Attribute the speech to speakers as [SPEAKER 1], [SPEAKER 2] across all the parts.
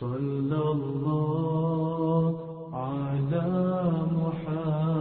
[SPEAKER 1] صلى الله على محمد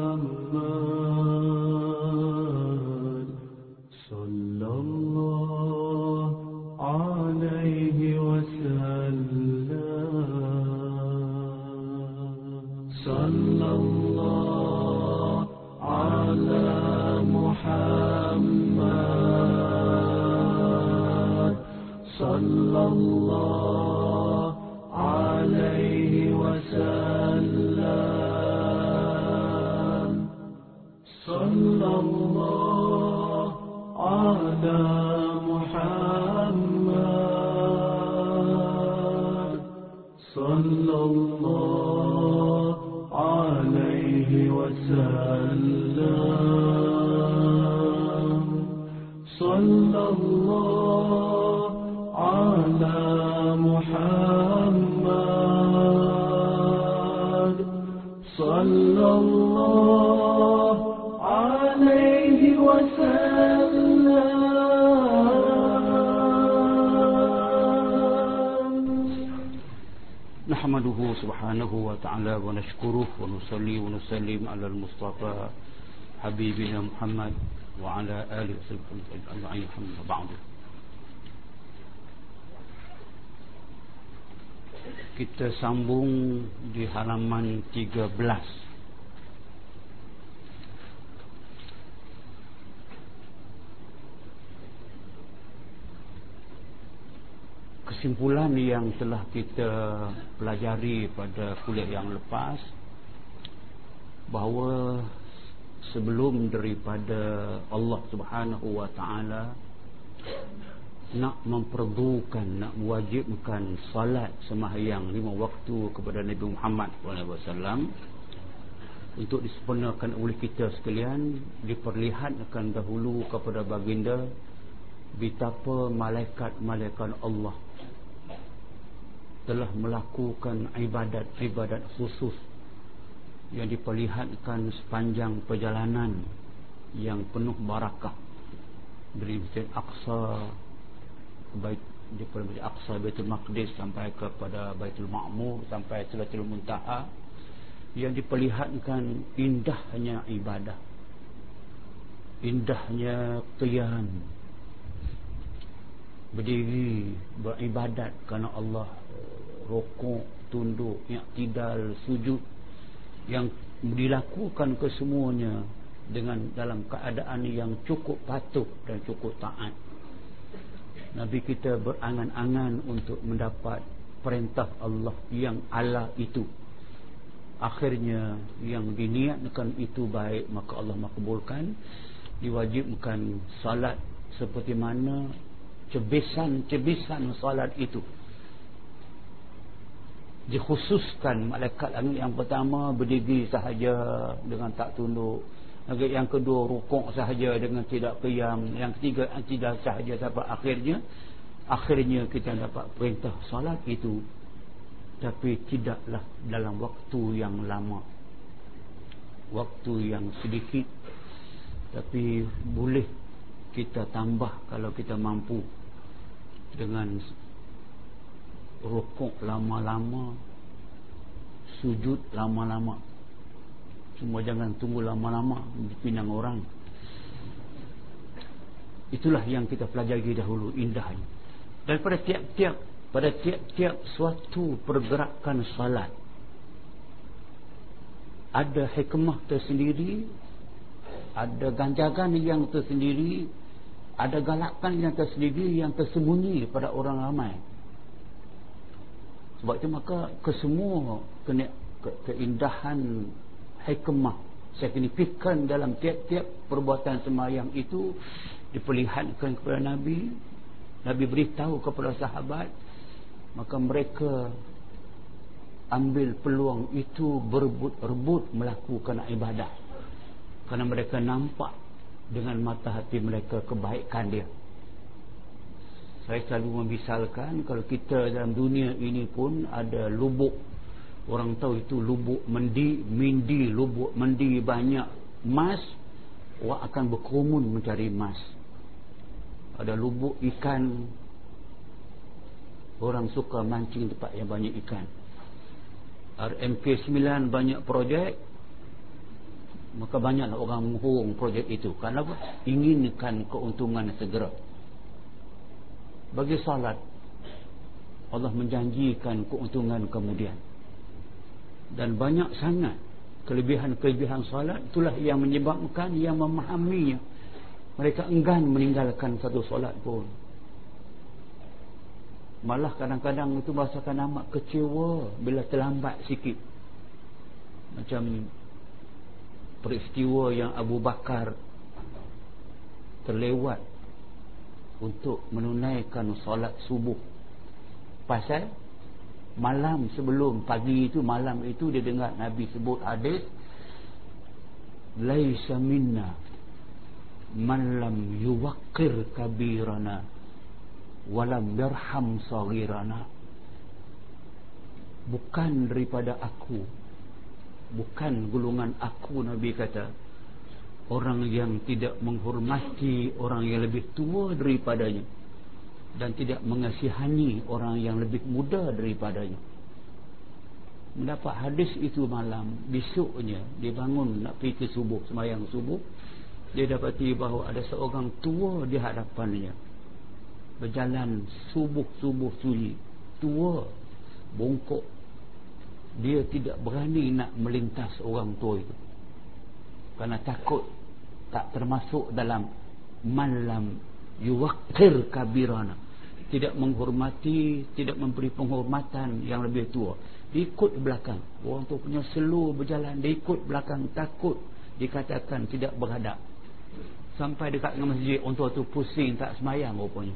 [SPEAKER 2] Kita sambung di halaman 13 kesimpulan yang telah kita pelajari pada kuliah yang lepas bahawa sebelum daripada Allah Subhanahu wa taala nak memperdukan nak mewajibkan salat sembahyang lima waktu kepada Nabi Muhammad SAW untuk disempurnakan oleh kita sekalian diperlihatkan dahulu kepada baginda betapa malaikat-malaikat Allah telah melakukan ibadat-ibadat khusus yang diperlihatkan sepanjang perjalanan yang penuh barakah. Dari Masjid Aqsa bait daripada Masjid Aqsa Baitul Maqdis sampai kepada Baitul Ma'mur sampai Sidratul Muntaha yang diperlihatkan indahnya ibadah indahnya qiyam. Berdiri beribadat kerana Allah rokok tunduk i'tidal sujud yang dilakukan kesemuanya dengan dalam keadaan yang cukup patuh dan cukup taat Nabi kita berangan-angan untuk mendapat perintah Allah yang Allah itu. Akhirnya yang diniatkan itu baik maka Allah makbulkan diwajibkan salat seperti mana cebisan-cebisan salat itu. Dikhususkan malaikat langit yang pertama berdiri sahaja dengan tak tunduk yang kedua rukuk sahaja dengan tidak qiyam. Yang ketiga tidak sahaja sampai akhirnya. Akhirnya kita dapat perintah salat itu. Tapi tidaklah dalam waktu yang lama. Waktu yang sedikit. Tapi boleh kita tambah kalau kita mampu. Dengan rukuk lama-lama sujud lama-lama semua jangan tunggu lama-lama pinang orang. Itulah yang kita pelajari dahulu indahnya. Daripada tiap-tiap pada tiap-tiap suatu pergerakan salat ada hikmah tersendiri ada ganjagan yang tersendiri ada galakan yang tersendiri yang tersembunyi pada orang ramai. Sebab itu maka kesemua ke, ke, keindahan hikmah. Signifikan dalam tiap-tiap perbuatan semayang itu diperlihatkan kepada Nabi. Nabi beritahu kepada sahabat maka mereka ambil peluang itu berebut-rebut melakukan ibadah. Kerana mereka nampak dengan mata hati mereka kebaikan dia. Saya selalu memisalkan kalau kita dalam dunia ini pun ada lubuk orang tahu itu lubuk mendi mindi lubuk mendi banyak. Emas orang akan berkerumun mencari emas ada lubuk ikan. Orang suka mancing tempat yang banyak ikan. RMK 9 banyak projek. Maka banyaklah orang menghurung projek itu. Kenapa? inginkan keuntungan segera. Bagi salat Allah menjanjikan keuntungan kemudian dan banyak sangat kelebihan-kelebihan salat itulah yang menyebabkan yang memahaminya. Mereka enggan meninggalkan satu solat pun. Malah kadang-kadang itu merasakan amat kecewa bila terlambat sikit. Macam peristiwa yang Abu Bakar terlewat untuk menunaikan solat subuh. Pasal malam sebelum pagi itu malam itu dia dengar Nabi sebut hadis laisa minna man lam yuwaqqir kabirana walam yarham saghirana. Bukan daripada aku bukan gulungan aku nabi kata orang yang tidak menghormati orang yang lebih tua daripadanya dan tidak mengasihani orang yang lebih muda daripadanya. Mendapat hadis itu malam besoknya dia bangun nak pergi ke subuh semayang subuh dia dapati bahawa ada seorang tua di hadapannya. Berjalan subuh-subuh sunyi. Tua bongkok. Dia tidak berani nak melintas orang tua itu. Kerana takut tak termasuk dalam malam yuwakir kabirana. Tidak menghormati tidak memberi penghormatan yang lebih tua. Dia ikut belakang. Orang tu punya slow berjalan dia ikut belakang takut. Dikatakan tidak berhadap. Sampai dekat dengan masjid orang tua tu pusing tak semayang rupanya.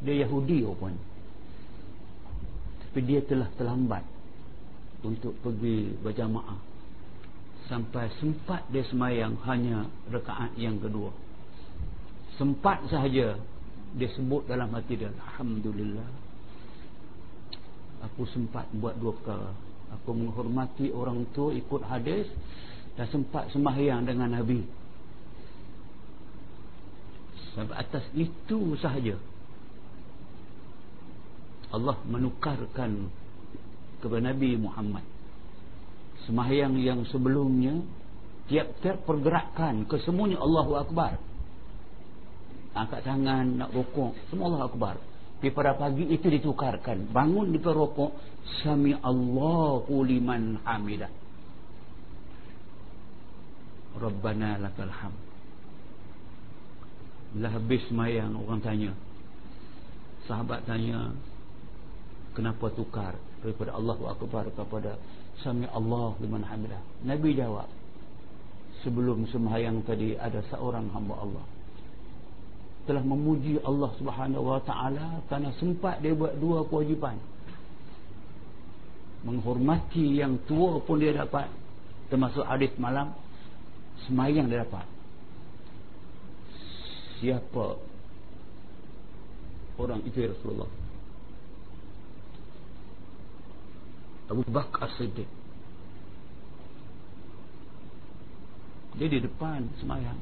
[SPEAKER 2] Dia Yahudi rupanya. Tapi dia telah terlambat untuk pergi berjamaah. Sampai sempat dia semayang hanya rekaat yang kedua sempat sahaja dia sebut dalam hati dia Alhamdulillah aku sempat buat dua perkara aku menghormati orang tua ikut hadis dan sempat semayang dengan Nabi. Sampai atas itu sahaja Allah menukarkan kepada Nabi Muhammad. Semahyang yang sebelumnya tiap-tiap pergerakan kesemuanya Allahu Akbar angkat tangan nak rokok. Semua Allahu Akbar. Tapi pada pagi itu ditukarkan. Bangun di perokok sami Allahu liman hamidah. Rabbana lakal hamd. Bila habis semayang orang tanya. Sahabat tanya kenapa tukar? Daripada Allahu Akbar kepada Sami Allah liman hamidah. Nabi jawab sebelum sembahyang tadi ada seorang hamba Allah telah memuji Allah Subhanahu wa taala kerana sempat dia buat dua kewajipan. Menghormati yang tua pun dia dapat termasuk hadis malam semayang dia dapat. Siapa orang itu ya Rasulullah? Abu Bakar Siddiq dia di depan semayang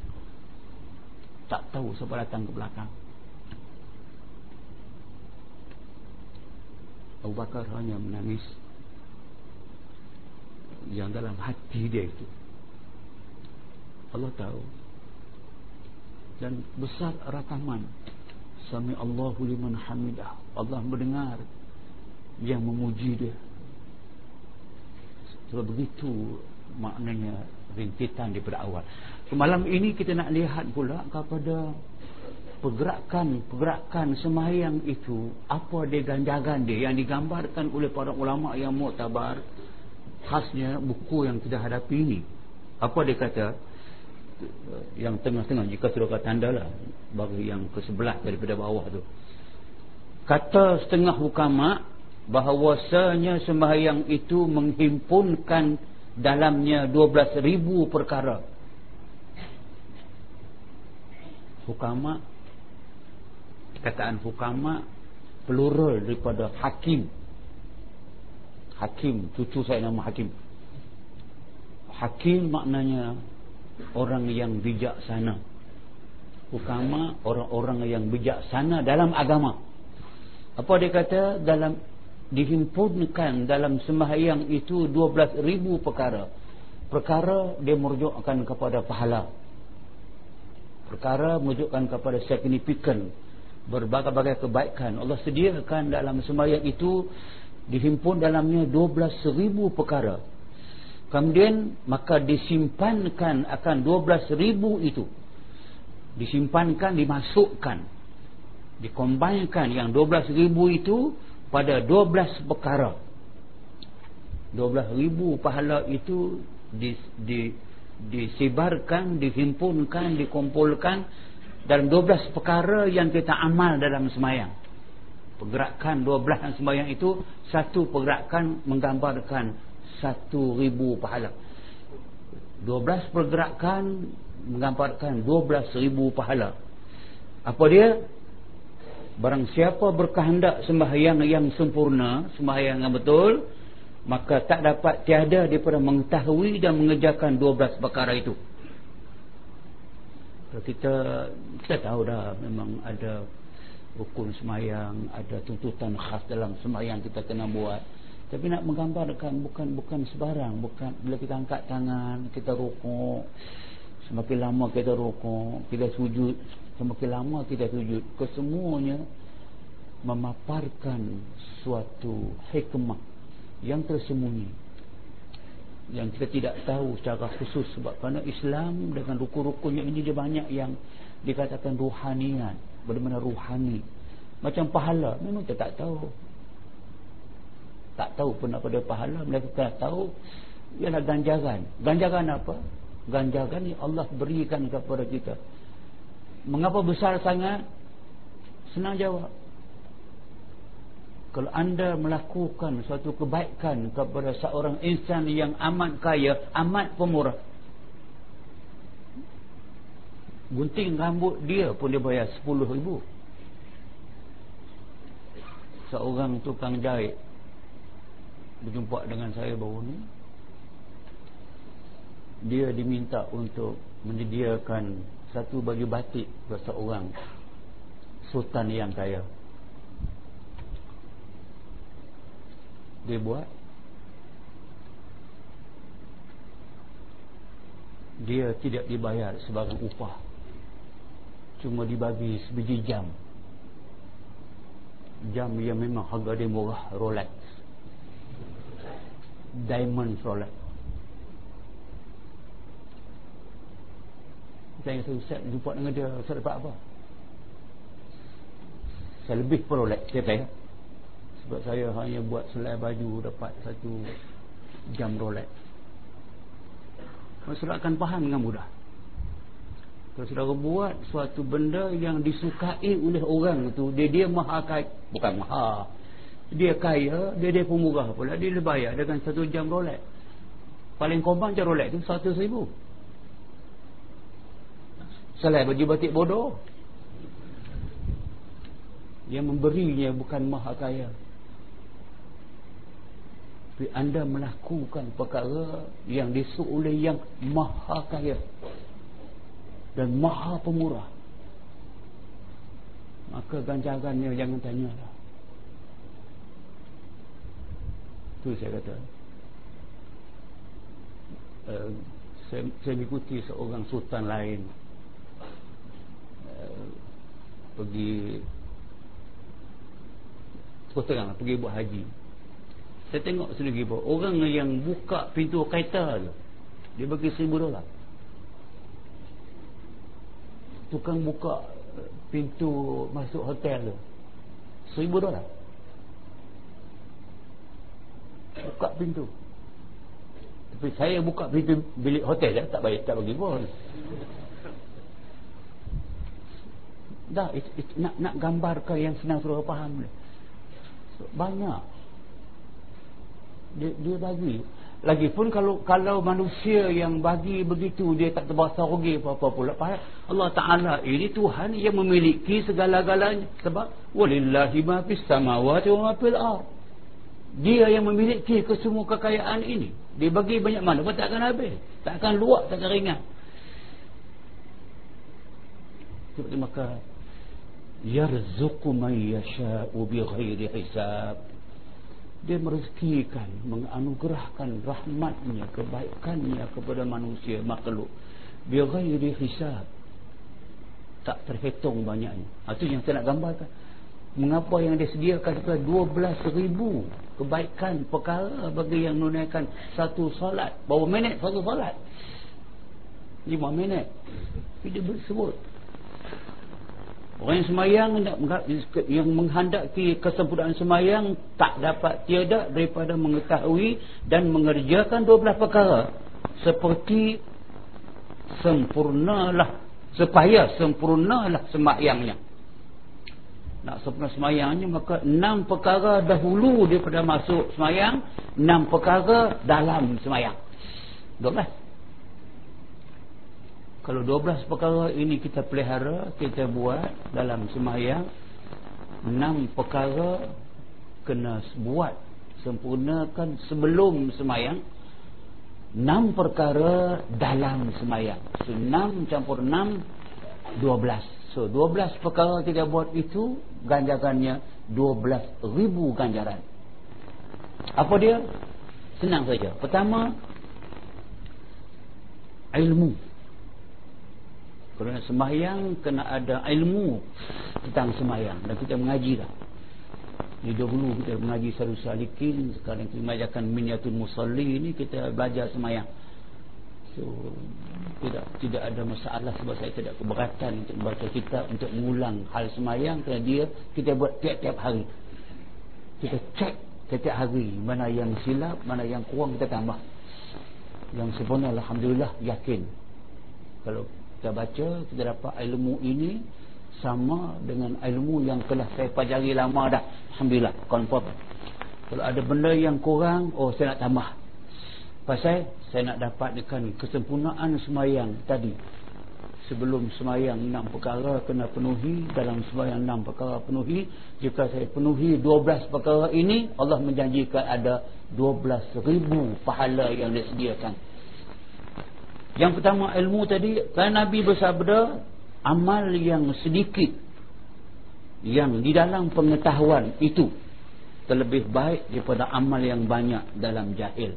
[SPEAKER 2] tak tahu siapa datang ke belakang. Abu Bakar hanya menangis. Yang dalam hati dia itu Allah tahu. Dan besar rakaman Sami Allahu liman hamidah. Allah mendengar yang memuji dia. Sebab begitu maknanya rintitan daripada awal. Malam ini kita nak lihat pula kepada pergerakan-pergerakan semayang itu apa dia ganjaran dia yang digambarkan oleh para ulama yang muktabar khasnya buku yang kita hadapi ini. Apa dia kata? Yang tengah-tengah jika sudah kata tanda lah bagi yang ke sebelah daripada bawah tu. Kata setengah hukama bahawasanya sembahyang itu menghimpunkan dalamnya 12,000 perkara hukama kataan hukama plural daripada hakim. Hakim cucu saya nama hakim. Hakim maknanya orang yang bijaksana. Hukama orang-orang yang bijaksana dalam agama. Apa dia kata? Dalam dihimpunkan dalam sembahyang itu 12 ribu perkara. Perkara dia merujukkan kepada pahala perkara menunjukkan kepada signifikan berbagai-bagai kebaikan. Allah sediakan dalam sembahyang itu dihimpun dalamnya 12 ribu perkara. Kemudian maka disimpankan akan 12 ribu itu. Disimpankan dimasukkan dikombinkan yang 12 ribu itu pada 12 perkara. 12 ribu pahala itu di, di, disebarkan, dihimpunkan, dikumpulkan dalam 12 perkara yang kita amal dalam semayang. Pergerakan 12 semayang itu satu pergerakan menggambarkan satu ribu pahala. 12 pergerakan menggambarkan 12 ribu pahala. Apa dia? Barang siapa berkehendak sembahyang yang sempurna, sembahyang yang betul, maka tak dapat tiada daripada mengetahui dan mengerjakan 12 perkara itu. Kita kita tahu dah memang ada rukun semayang ada tuntutan khas dalam semayang kita kena buat. Tapi nak menggambarkan bukan bukan sebarang bukan bila kita angkat tangan kita rukuk semakin lama kita rukuk kita sujud semakin lama kita sujud. Kesemuanya memaparkan suatu hikmah yang tersembunyi. Yang kita tidak tahu secara khusus sebab kerana Islam dengan rukun-rukunnya ini dia banyak yang dikatakan ruhanian benar-benar ruhani. Macam pahala memang kita tak tahu. Tak tahu pun apa dia pahala mereka tak tahu ialah ganjaran. Ganjaran apa? Ganjaran yang Allah berikan kepada kita. Mengapa besar sangat? Senang jawab kalau anda melakukan suatu kebaikan kepada seorang insan yang amat kaya, amat pemurah. Gunting rambut dia pun dia bayar 10 ribu. Seorang tukang jahit berjumpa dengan saya baru ni. Dia diminta untuk menyediakan satu baju batik kepada seorang sultan yang kaya. Dia buat dia tidak dibayar sebagai upah. Cuma dibagi sebiji jam. Jam yang memang harga dia murah Rolex. Diamond Rolex. Saya kata Ustaz jumpa dengan dia Ustaz dapat apa? Saya lebih Rolex saya bayar sebab saya hanya buat selai baju dapat satu jam Rolex. Masalah akan faham dengan mudah. Kalau saudara buat suatu benda yang disukai oleh orang itu Dia dia maha kaya Bukan maha. Dia kaya, dia dia pemurah pula Dia bayar dengan satu jam Rolex. Paling kompan je Rolex itu satu ribu. Selai baju batik bodoh. Yang memberinya bukan maha kaya tapi anda melakukan perkara yang disuruh oleh yang maha kaya dan maha pemurah. Maka ganjarannya jangan tanya lah. Itu saya kata. Uh, saya, saya ikuti seorang sultan lain. Uh, pergi terang pergi buat haji saya tengok sendiri pun Orang yang buka pintu kaita tu Dia bagi seribu dolar. Tukang buka pintu masuk hotel tu Seribu dolar. Buka pintu. Tapi saya buka pintu bilik hotel Tak bayar, tak bagi pun Dah, it, it, nak, nak gambarkan yang senang suruh faham Banyak dia, dia bagi. Lagipun kalau kalau manusia yang bagi begitu dia tak terbahasa rugi apa-apa pula. Allah Ta'ala ini Tuhan yang memiliki segala-galanya. Sebab walillahi ma fis samawati wa ma fil ard. Dia yang memiliki kesemua kekayaan ini. Dia bagi banyak mana pun tak akan habis. Tak akan luak tak akan ringan. Seperti maka yarzuqu man yasha'u bighairi hisab dia merezekikan menganugerahkan rahmatnya kebaikannya kepada manusia makhluk. Bighairi hisab. Tak terhitung banyaknya. Itu ha, yang saya nak gambarkan. Mengapa yang dia sediakan ke 12 ribu kebaikan perkara bagi yang menunaikan satu solat. Berapa minit? Satu solat? 5 minit. Dia sebut orang yang semayang yang menghendaki kesempurnaan semayang tak dapat tiada daripada mengetahui dan mengerjakan 12 perkara. Seperti sempurnalah supaya sempurnalah semayangnya. Nak sempurna semayangnya maka enam perkara dahulu daripada masuk semayang enam perkara dalam semayang. Dua belas kalau dua belas perkara ini kita pelihara kita buat dalam semayang enam perkara kena buat sempurnakan sebelum semayang enam perkara dalam semayang so, enam campur enam dua belas So 12 perkara kita buat itu ganjarannya 12 ribu ganjaran. Apa dia? Senang saja. Pertama ilmu. Kerana sembahyang kena ada ilmu tentang sembahyang dan kita mengaji dah. Di dahulu kita mengaji Sarus Salikin, sekarang kita mengajarkan Minyatul Musalli ini kita belajar sembahyang. So, tidak tidak ada masalah sebab saya tidak keberatan untuk membaca kitab untuk mengulang hal semayang kerana dia kita buat tiap-tiap hari kita cek tiap-tiap hari mana yang silap mana yang kurang kita tambah yang sempurna Alhamdulillah yakin kalau kita baca kita dapat ilmu ini sama dengan ilmu yang telah saya pelajari lama dah. Alhamdulillah confirm kalau ada benda yang kurang oh saya nak tambah. Pasal saya nak dapatkan kesempurnaan semayang tadi. Sebelum semayang enam perkara kena penuhi dalam semayang enam perkara penuhi jika saya penuhi dua belas perkara ini Allah menjanjikan ada dua belas ribu pahala yang disediakan yang pertama ilmu tadi kan Nabi bersabda amal yang sedikit yang di dalam pengetahuan itu terlebih baik daripada amal yang banyak dalam jahil.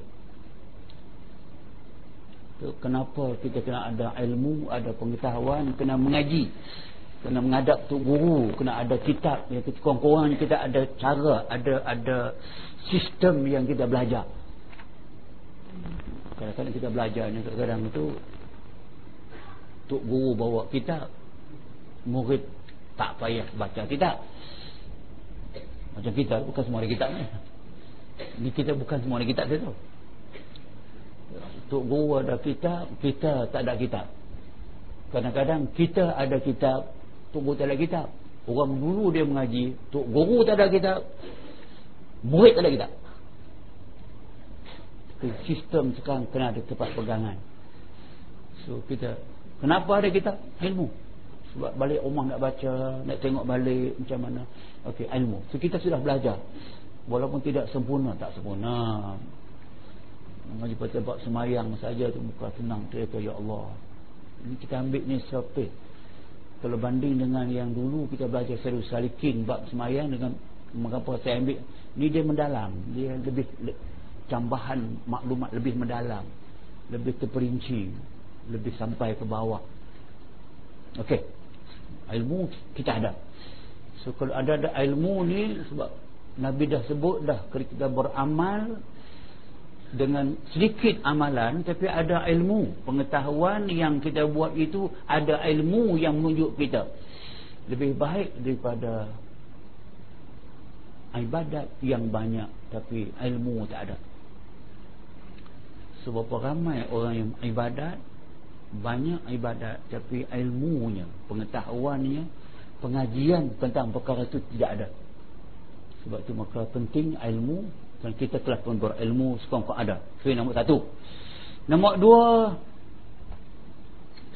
[SPEAKER 2] Kenapa kita kena ada ilmu ada pengetahuan kena mengaji kena menghadap tu guru kena ada kitab ya kurang-kurang kita ada cara ada ada sistem yang kita belajar kadang-kadang kita belajar ni kadang-kadang tu tuk guru bawa kitab murid tak payah baca kitab. Macam kita bukan semua ada kitab ni. Ni kita bukan semua ada kitab tu. Tok Guru ada kitab Kita tak ada kitab. Kadang-kadang kita ada kitab Tok Guru tak ada kitab. Orang dulu dia mengaji Tok Guru tak ada kitab Murid tak ada kitab Sistem sekarang kena ada tempat pegangan. So kita Kenapa ada kitab? Ilmu. Sebab balik rumah nak baca Nak tengok balik macam mana? Okey, ilmu. So kita sudah belajar. Walaupun tidak sempurna Tak sempurna. Pada bab semayang saja tu bukan senang cerita ya Allah. Ini kita ambil ni sepeh kalau banding dengan yang dulu kita belajar serius salikin bab semayang dengan mengapa saya ambil. Ni dia mendalam. Dia lebih le, cambahan maklumat lebih mendalam lebih terperinci lebih sampai ke bawah. Ok ilmu kita ada. So kalau ada ada ilmu ni sebab Nabi dah sebut dah kita beramal dengan sedikit amalan tapi ada ilmu pengetahuan yang kita buat itu ada ilmu yang menunjuk kita. Lebih baik daripada ibadat yang banyak tapi ilmu tak ada sebab ramai orang yang ibadat banyak ibadat tapi ilmunya pengetahuannya pengajian tentang perkara itu tidak ada. Sebab itu maka penting ilmu dan kita telah pun berilmu sekurang-kurang ada. So nombor satu. Nombor dua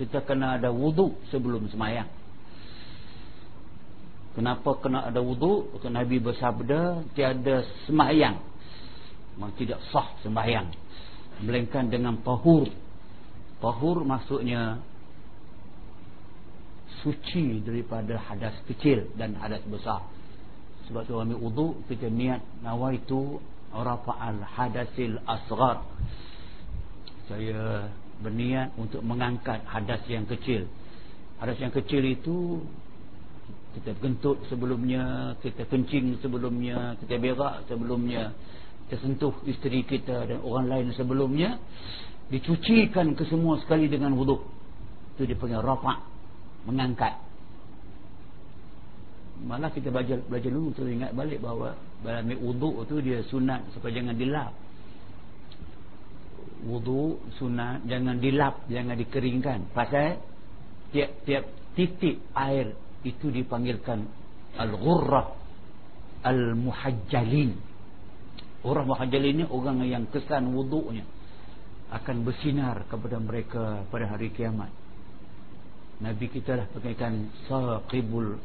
[SPEAKER 2] kita kena ada wuduk sebelum semayang. Kenapa kena ada kerana Nabi bersabda tiada semayang. Tidak sah sembahyang melainkan dengan pahur pahur maksudnya suci daripada hadas kecil dan hadas besar. Sebab tu ambil wudu kita niat nawaitu rafa'al hadasil asghar. Saya berniat untuk mengangkat hadas yang kecil. Hadas yang kecil itu kita kentut sebelumnya kita kencing sebelumnya kita berak sebelumnya kita sentuh isteri kita dan orang lain sebelumnya dicucikan ke semua sekali dengan wudu. Itu dipanggil rafa' mengangkat. Malah kita belajar belajar dulu tu ingat balik bahawa dalam wudu tu dia sunat supaya jangan dilap. Wudu sunat jangan dilap jangan dikeringkan. Pasal tiap-tiap titik air itu dipanggilkan al-ghurrah al-muhajjalin orang muhajjalin ni orang yang kesan wudunya akan bersinar kepada mereka pada hari kiamat. Nabi kita lah pakaikan sahibul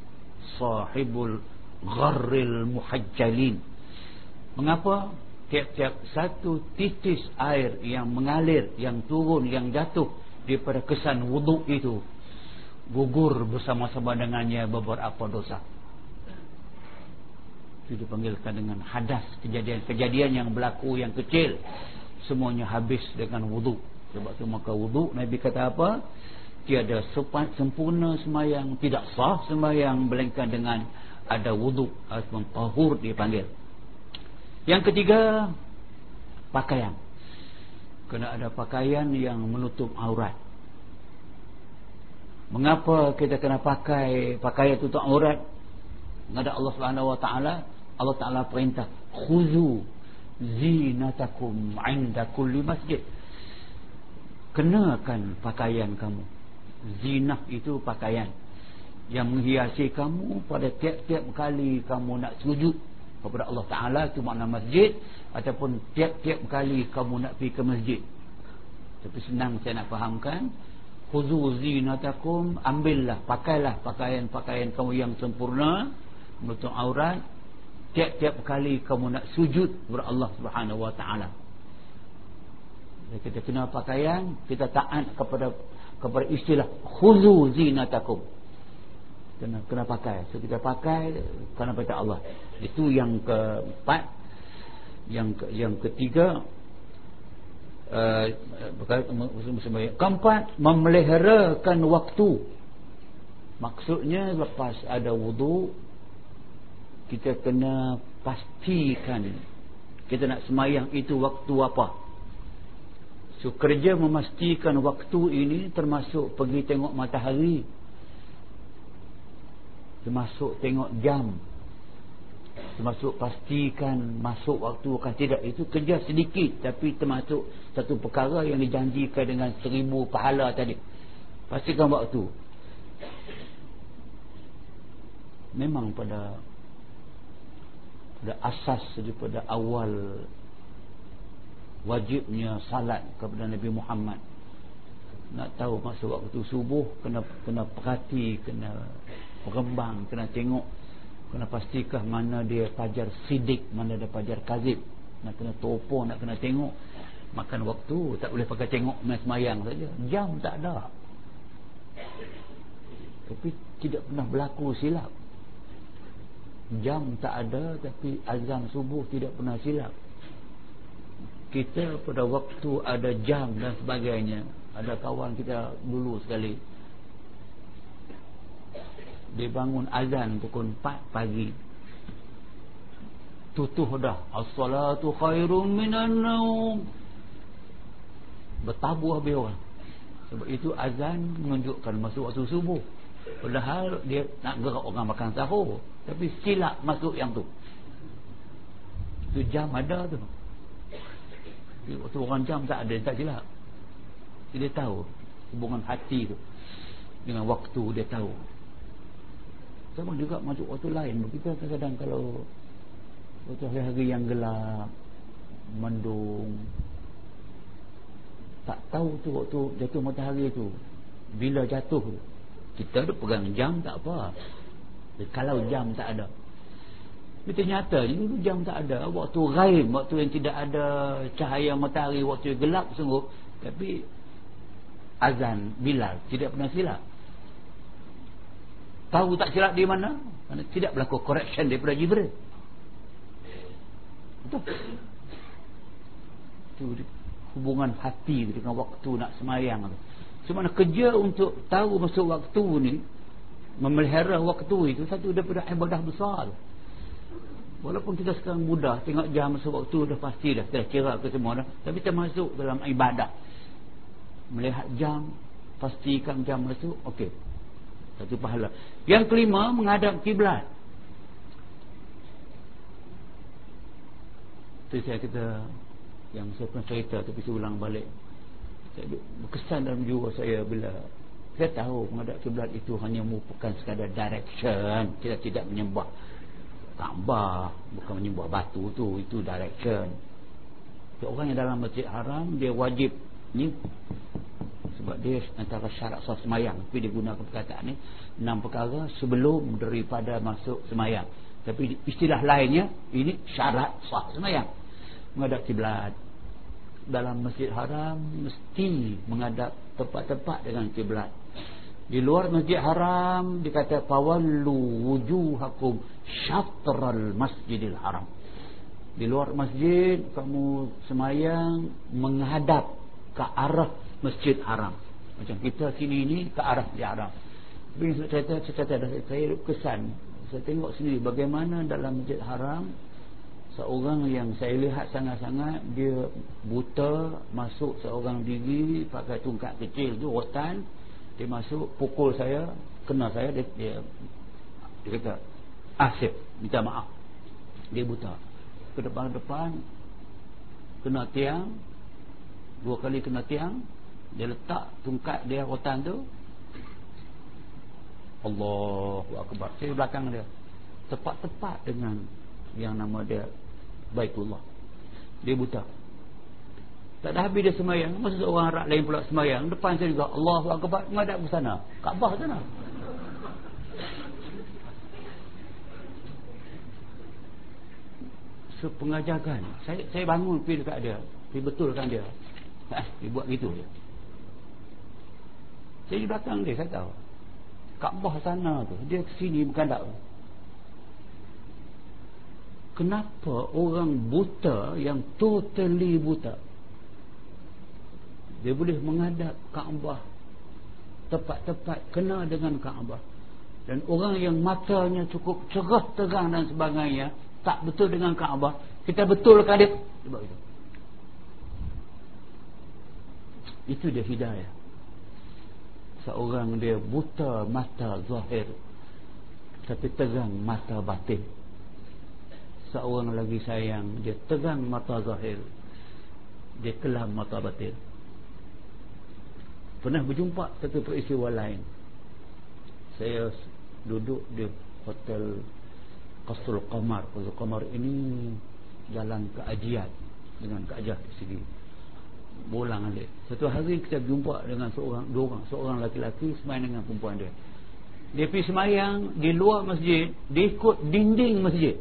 [SPEAKER 2] sahibul gharril muhajjalin. Mengapa tiap-tiap satu titis air yang mengalir yang turun yang jatuh daripada kesan wuduk itu gugur bersama-sama dengannya beberapa dosa itu dipanggilkan dengan hadas kejadian-kejadian yang berlaku yang kecil. Semuanya habis dengan wuduk sebab tu maka wuduk Nabi kata apa? Tiada sempurna semayang tidak sah semayang melainkan dengan ada wuduk ataupun tahur dipanggil. Yang ketiga pakaian. Kena ada pakaian yang menutup aurat. Mengapa kita kena pakai pakaian tutup aurat? Ada Allah Subhanahu wa taala Allah taala perintah khuzu zinatakum 'inda kulli masjid. Kenakan pakaian kamu. Zinah itu pakaian yang menghiasi kamu pada tiap-tiap kali kamu nak sujud kepada Allah Ta'ala itu makna masjid ataupun tiap-tiap kali kamu nak pergi ke masjid. Tapi senang saya nak fahamkan khuzu zinatakum ambillah pakailah pakaian-pakaian kamu yang sempurna menutup aurat tiap-tiap kali kamu nak sujud kepada Allah Subhanahu Wa Ta'ala. Kita kena pakaian kita taat kepada kepada istilah khuzu zinatakum. Kena kena pakai. So kita pakai kerana perintah Allah. Itu yang keempat. Yang ke, yang ketiga uh, keempat memeliharakan waktu. Maksudnya lepas ada wudu kita kena pastikan kita nak semayang itu waktu apa So kerja memastikan waktu ini termasuk pergi tengok matahari. Termasuk tengok jam. Termasuk pastikan masuk waktu akan tidak. Itu kerja sedikit tapi termasuk satu perkara yang dijanjikan dengan seribu pahala tadi. Pastikan waktu. Memang pada pada asas daripada awal wajibnya salat kepada Nabi Muhammad. Nak tahu masa waktu subuh kena kena perhati kena rembang kena tengok kena pastikah mana dia pajar sidik mana dia pajar kazib. Nak kena topo nak kena tengok. Makan waktu tak boleh pakai tengok main semayang saja. Jam tak ada. Tapi tidak pernah berlaku silap jam tak ada tapi azam subuh tidak pernah silap. Kita pada waktu ada jam dan sebagainya ada kawan kita dulu sekali dia bangun azan pukul 4 pagi. Tutuh dah as-salatu khairum minan naum. Bertabuh habis orang. Sebab itu azan menunjukkan masuk waktu subuh. Padahal dia nak gerak orang makan sahur tapi silap masuk yang tu. Tu jam ada tu. Waktu orang jam tak ada Tak silap. Dia tahu Hubungan hati tu Dengan waktu dia tahu. Sama juga masuk waktu lain. Kita kadang-kadang kalau Waktu hari-hari yang gelap Mendung Tak tahu tu waktu jatuh matahari tu Bila jatuh Kita ada pegang jam tak apa Kalau jam tak ada. Itu nyata dulu jam tak ada. Waktu gaib waktu yang tidak ada cahaya matahari waktu yang gelap sungguh. Tapi azan bilal tidak pernah silap. Tahu tak silap di mana? Kerana tidak berlaku correction daripada Jibril. Betul. Itu hubungan hati dengan waktu nak semayang tu. Cuma kerja untuk tahu masuk waktu ni memelihara waktu itu satu daripada ibadah besar walaupun kita sekarang mudah tengok jam masuk waktu dah pasti dah dah kira ke semua dah tapi termasuk dalam ibadah. Melihat jam pastikan jam masuk okey. Satu pahala. Yang kelima menghadap kiblat. Tu saya kata yang saya pernah cerita tapi saya ulang balik. Saya berkesan dalam jiwa saya bila saya tahu menghadap kiblat itu hanya merupakan sekadar direction. Kita tidak menyembah Kaabah bukan menyembah batu tu itu direction. So, orang yang dalam masjid haram dia wajib ni sebab dia antara syarat sah semayang. Tapi dia guna perkataan ni enam perkara sebelum daripada masuk semayang. Tapi istilah lainnya ini syarat sah semayang. Menghadap kiblat dalam masjid haram mesti menghadap tempat-tempat dengan kiblat. Di luar masjid haram dikata fawallu wujuhakum syatral masjidil haram. Di luar masjid kamu semayang menghadap ke arah masjid haram. Macam kita sini ini ke arah masjid haram. Tapi saya cerita, saya kesan. Saya tengok sini bagaimana dalam masjid haram seorang yang saya lihat sangat-sangat dia buta masuk seorang diri pakai tungkat kecil tu rotan dia masuk pukul saya kena saya dia dia, dia kata asif minta maaf. Dia buta. Ke depan-depan kena tiang dua kali kena tiang dia letak tungkat dia rotan tu. Allahu Akbar. Saya belakang dia. Tepat-tepat dengan yang nama dia Baitullah. Dia buta. Tak ada habis dia semayang. Masa seorang Arab lain pula semayang Depan saya juga Allahu Akbar. Mengadap ke sana? Kaabah sana? So pengajakan Saya saya bangun pergi dekat dia. Pergi betulkan dia. Dia buat gitu je. Saya di belakang dia Saya tahu. Kaabah sana tu. Dia kesini berkandap kenapa orang buta yang totally buta? Dia boleh menghadap Kaabah. Tepat-tepat kena dengan Kaabah. Dan orang yang matanya cukup cerah terang dan sebagainya tak betul dengan Kaabah kita betulkan dia sebab itu itu dia hidayah. Seorang dia buta mata zahir tapi terang mata batin seorang lagi sayang. Dia tegang mata zahir. Dia kelam mata batin. Pernah berjumpa satu peristiwa lain. Saya duduk di hotel Qasrul Qamar. Qasrul Qamar ini jalan keajian dengan keajian di sini. Bolang alik. Satu hari kita berjumpa dengan seorang dua orang. Seorang laki-laki semain dengan perempuan dia. Dia pergi semayang di luar masjid. Dia ikut dinding masjid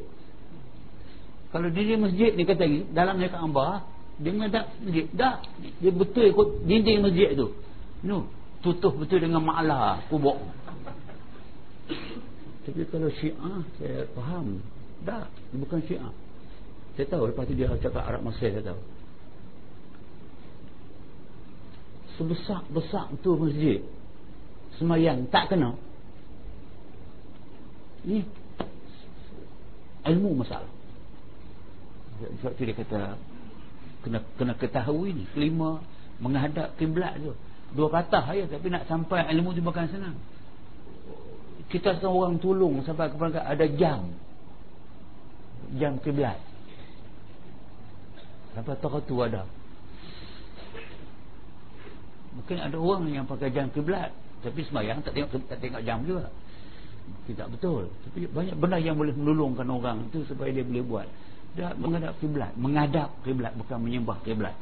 [SPEAKER 2] kalau dia di masjid dia kata dalam dia Kaabah dia menghadap masjid. Dah dia betul ikut dinding masjid tu. No, tutup betul dengan ma'lah kubur. Tapi kalau Syiah saya faham. Dah, dia bukan Syiah. Saya tahu lepas tu dia cakap Arab Masih saya tahu. Sebesar-besar tu masjid semayang tak kena. Ni ilmu masalah sebab tu dia kata kena kena ketahui ni kelima menghadap kiblat tu. Dua kata ya tapi nak sampai ilmu tu bukan senang. Kita seorang tolong sampai kepada ada jam. Jam kiblat. Sampai tahu tu ada. Mungkin ada orang yang pakai jam kiblat tapi semayang tak tengok tak tengok jam juga. Tidak betul. Tapi banyak benda yang boleh menolongkan orang tu supaya dia boleh buat dia menghadap kiblat. Menghadap kiblat bukan menyembah kiblat.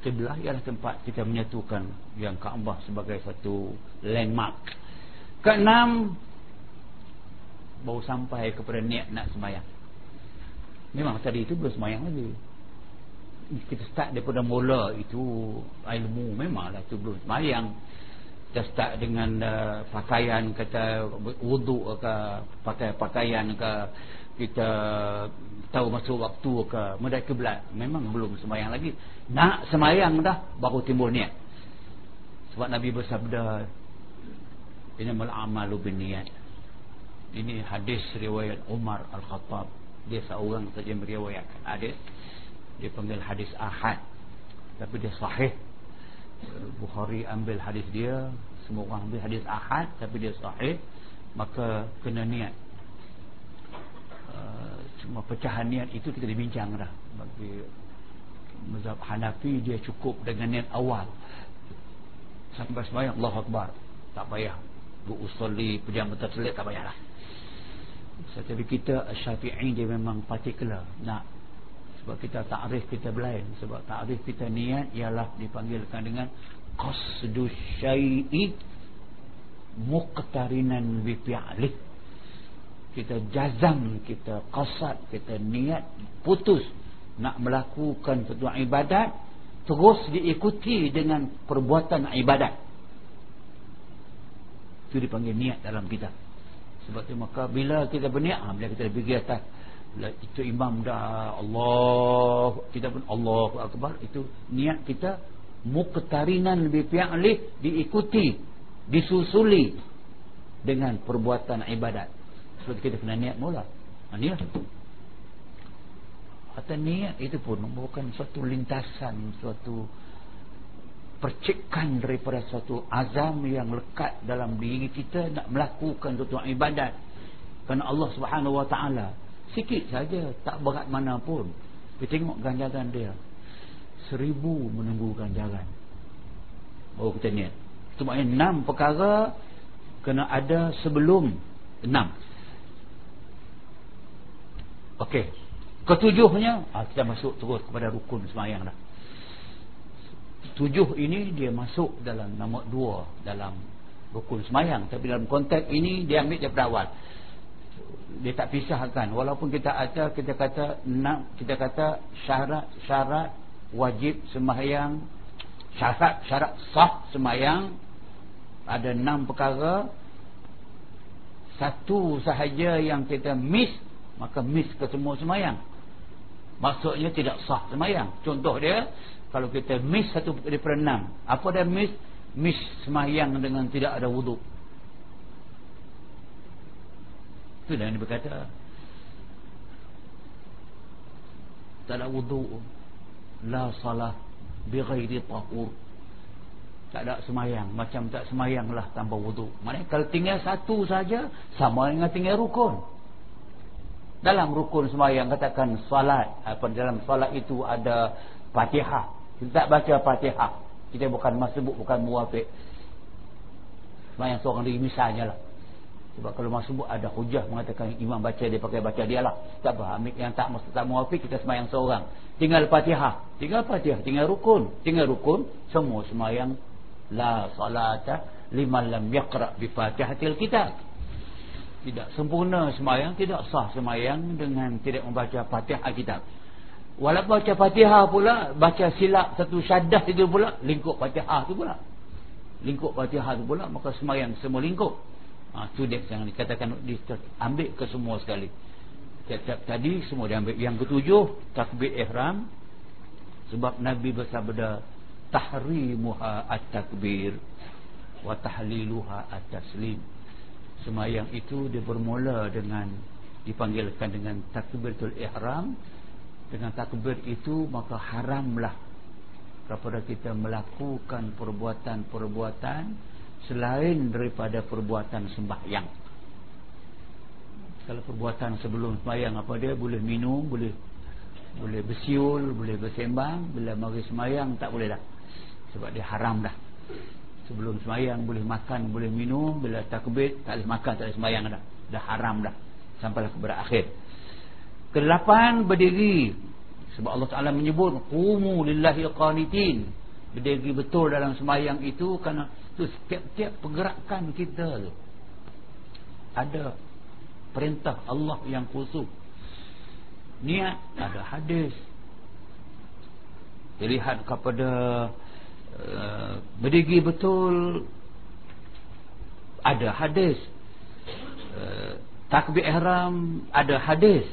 [SPEAKER 2] Kiblat ialah tempat kita menyatukan yang Kaabah sebagai satu landmark. Keenam baru sampai kepada niat nak semayang. Memang tadi itu belum semayang lagi. Kita start daripada mula itu ilmu memanglah itu belum semayang. Kita start dengan uh, pakaian kata wuduk ke pakai pakaian ke kita tahu masuk waktu ke medai kiblat memang belum semayang lagi. Nak semayang dah baru timbul niat. Sebab Nabi bersabda ini mal amalu bin niat ini hadis riwayat Umar Al-Khattab. Dia seorang saja meriwayatkan hadis. Dia panggil hadis ahad. Tapi dia sahih. Bukhari ambil hadis dia semua orang ambil hadis ahad tapi dia sahih. Maka kena niat cuma pecahan niat itu kita dibincang dah. Bagi mazhab Hanafi dia cukup dengan niat awal. Sampai sembahyang Allah Akbar. Tak payah. Bu usolli pejam terselit tak payahlah. Tetapi kita Syafi'i dia memang particular nak. Sebab kita ta'rif kita blind. Sebab ta'rif kita niat ialah dipanggilkan dengan qasdu syai'i muqtarinan bi fi'li kita jazam kita qasad kita niat putus. Nak melakukan satu ibadat terus diikuti dengan perbuatan ibadat. Itu dipanggil niat dalam kita. Sebab itu maka bila kita berniat ha, bila kita pergi atas itu imam dah Allah kita pun Allahu akbar itu niat kita muqtarinan bi fi'li diikuti disusuli dengan perbuatan ibadat sebab kita kena niat mula. Ha, niat. Atau niat itu pun bukan suatu lintasan suatu percikan daripada suatu azam yang lekat dalam diri kita nak melakukan suatu ibadat. Kerana Allah Subhanahu wa taala Sikit saja Tak berat mana pun. Kita tengok ganjaran dia. Seribu menunggu ganjaran. Baru kita niat. Maknanya enam perkara Kena ada sebelum Enam Okey. Ketujuhnya ah, Kita masuk terus kepada rukun semayang dah. Tujuh ini dia masuk dalam nama dua Dalam rukun semayang. Tapi dalam konteks ini Dia ambil daripada awal. Dia tak pisahkan. Walaupun kita ada kita kata nak kita kata syarat-syarat wajib sembahyang syarat-syarat sah sembahyang ada enam perkara. Satu sahaja yang kita miss maka miss ke semua sembahyang maksudnya tidak sah sembahyang contoh dia kalau kita miss satu daripada enam apa dia miss? Miss sembahyang dengan tidak ada wuduk itu yang dia berkata. Tak ada wudu. La salah bi ghairi tahur tak ada semayang. Macam tak semayang lah tanpa wudu. Maknanya kalau tinggal satu saja sama dengan tinggal rukun dalam rukun semayang katakan salat apa dalam salat itu ada fatihah kita tak baca fatihah kita bukan masbuk bukan muwafiq semayang seorang diri misalnya lah sebab kalau masuk ada hujah mengatakan imam baca dia pakai baca dia lah. Tak apa. Ambil yang tak masuk tak muafiq kita semayang seorang. Tinggal fatihah. Tinggal fatihah. Tinggal rukun. Tinggal rukun. Semua semayang. La salata liman lam yakra bi fatihatil kitab. Tidak sempurna semayang. Tidak sah semayang dengan tidak membaca fatihah kitab. Walaupun baca fatihah pula. Baca silap satu syadah itu pula. Lingkup fatihah itu pula. Lingkup fatihah itu pula. Maka semayang semua lingkup ha, tu dia yang dikatakan ambil ke semua sekali tadi semua diambil yang ketujuh takbir ihram sebab Nabi bersabda tahrimuha at-takbir wa tahliluha at-taslim semayang itu dia bermula dengan dipanggilkan dengan takbiratul ihram. Dengan takbir itu maka haramlah kepada kita melakukan perbuatan-perbuatan selain daripada perbuatan sembahyang. Kalau perbuatan sebelum sembahyang apa dia? Boleh minum boleh boleh bersiul boleh bersembang. Bila mari sembahyang tak boleh dah sebab dia haram dah sebelum sembahyang boleh makan boleh minum. Bila takbir tak boleh makan tak boleh sembahyang dah. Dah haram dah. Sampailah kepada akhir. Kedelapan berdiri. Sebab Allah Taala menyebut qumu lillahi qanitin. Berdiri betul dalam sembahyang itu kerana tu setiap-tiap pergerakan kita tu. Ada perintah Allah yang khusus. Niat ada hadis. Dilihat kepada uh, berdiri betul. Ada hadis. Uh, takbir ihram ada hadis.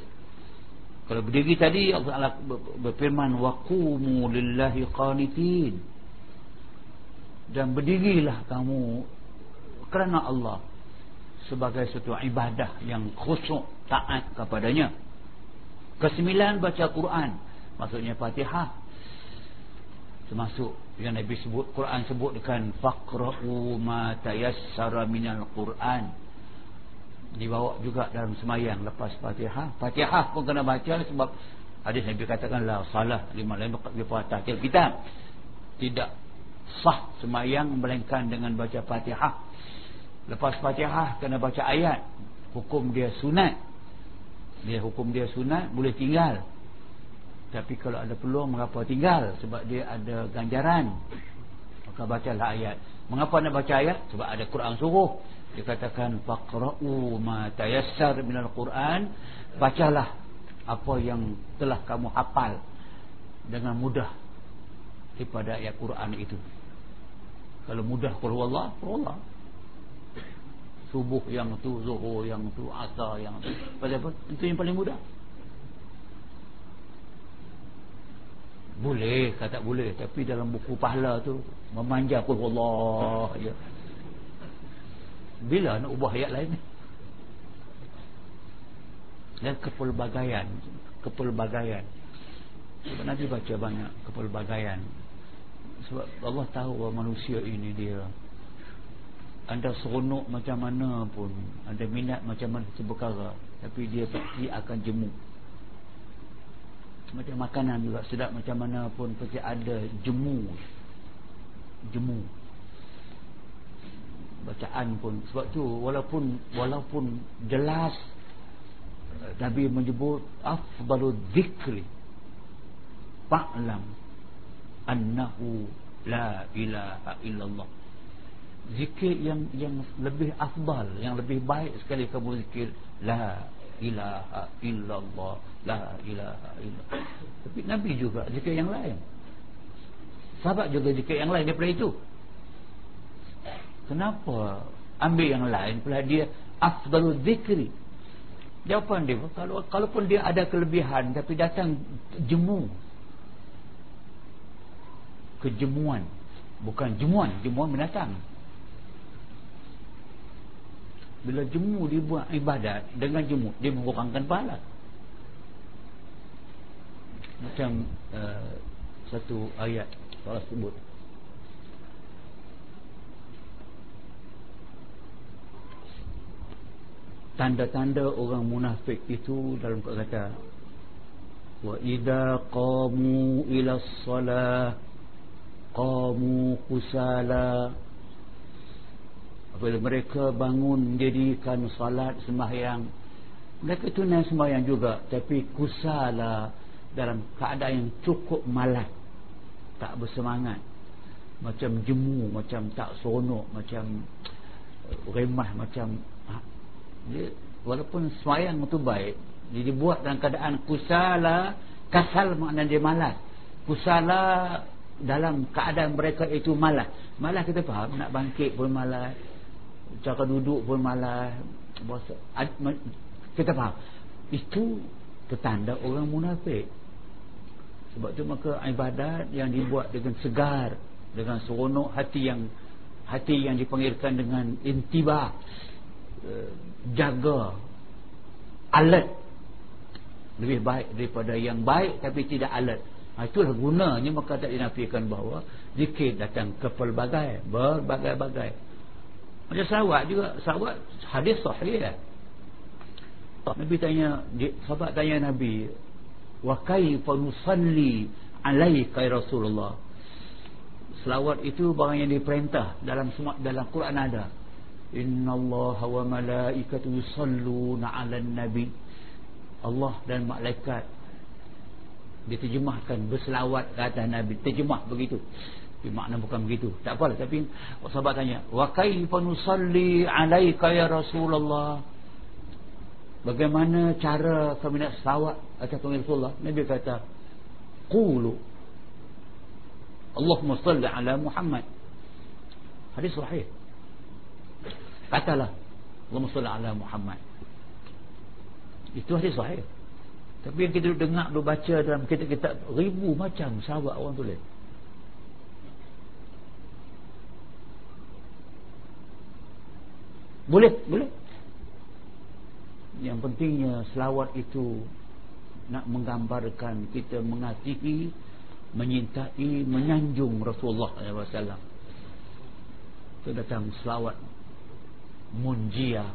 [SPEAKER 2] Kalau berdiri tadi Allah berfirman waqumu lillahi qanitin. Dan berdirilah kamu kerana Allah sebagai satu ibadah yang khusyuk taat kepadanya. Kesembilan baca Quran. Maksudnya Fatihah termasuk yang Nabi sebut Quran sebut dengan faqra'u ma tayassara minal Quran. Dibawa juga dalam semayang lepas Fatihah. Fatihah pun kena baca sebab hadis Nabi katakan la salah lima lima bi Fatihah kitab. Tidak sah semayang melainkan dengan baca Fatihah. Lepas Fatihah kena baca ayat. Hukum dia sunat. Dia hukum dia sunat boleh tinggal tapi kalau ada peluang mengapa tinggal? Sebab dia ada ganjaran. Maka bacalah ayat. Mengapa nak baca ayat? Sebab ada Quran suruh. Dikatakan faqra'u ma tayassar minal Quran. Bacalah apa yang telah kamu hafal dengan mudah daripada ayat Quran itu. Kalau mudah qul Allah Allah subuh yang tu zuhur yang tu asar yang tu. Pasal apa? Itu yang paling mudah boleh kata boleh. Tapi dalam buku pahala tu memanja qul Allah aja bila nak ubah ayat lain dan kepelbagaian kepelbagaian. Sebab Nabi baca banyak kepelbagaian. Sebab Allah tahu bahawa manusia ini dia anda seronok macam mana pun anda minat macam mana seperkara tapi dia pasti akan jemu macam makanan juga sedap macam mana pun pasti ada jemu. Jemu. Bacaan pun. Sebab tu walaupun walaupun jelas Nabi menyebut afdalu dhikri fa'lam annahu la ilaha illallah. Zikir yang yang lebih afdal yang lebih baik sekali kamu zikir la ilaha illallah la ilaha illallah. Tapi nabi juga zikir yang lain. Sahabat juga zikir yang lain daripada itu. Kenapa ambil yang lain pula dia afdalul zikri jawapan dia kalau kalaupun dia ada kelebihan tapi datang jemu. Kejemuan. Bukan jemuan jemuan binatang. Bila jemu dia buat ibadat dengan jemu dia mengurangkan pahala macam uh, satu ayat Allah sebut tanda-tanda orang munafik itu dalam kata wa idza qamu ila shalah qamu kusala. Apabila mereka bangun mendirikan salat sembahyang. Mereka tunai sembahyang juga tapi kusala dalam keadaan yang cukup malas tak bersemangat. Macam jemu macam tak seronok macam eh, remah macam ha, dia, walaupun sembahyang itu baik dia dibuat dalam keadaan kusala kasal makna dia malas. Kusala dalam keadaan mereka itu malas. Malas kita faham nak bangkit pun malas cara duduk pun malas kita faham. Itu petanda orang munafik sebab tu maka ibadat yang dibuat dengan segar dengan seronok hati yang hati yang dipanggilkan dengan intibah eh, jaga alert. Lebih baik daripada yang baik tapi tidak alert. Ha, itulah gunanya maka tak dinafikan bahawa zikir datang ke pelbagai berbagai-bagai. Macam sahabat juga sahabat hadis sahih. Lah. Nabi tanya sahabat tanya Nabi wa kaifa nusalli alaika ya Rasulullah? Selawat itu barang yang diperintah dalam semua dalam Quran ada. Innallaha wa malaikatu yusalluna 'alan nabi. Allah dan malaikat diterjemahkan berselawat ke atas nabi. Terjemah begitu. Tapi makna bukan begitu. Tak apalah tapi sahabat tanya, "Wa kaifa nusalli 'alaika ya Rasulullah?" Bagaimana cara kami nak salawat Tuhan Rasulullah? Nabi kata, "Qulu Allahumma salli 'ala Muhammad." Hadis sahih. katalah Allahumma salli ala Muhammad itu hadis sahih tapi yang kita dengar duk baca dalam kitab-kitab ribu macam sahabat orang tulis boleh boleh yang pentingnya selawat itu nak menggambarkan kita mengasihi menyintai menyanjung Rasulullah SAW itu datang selawat munjia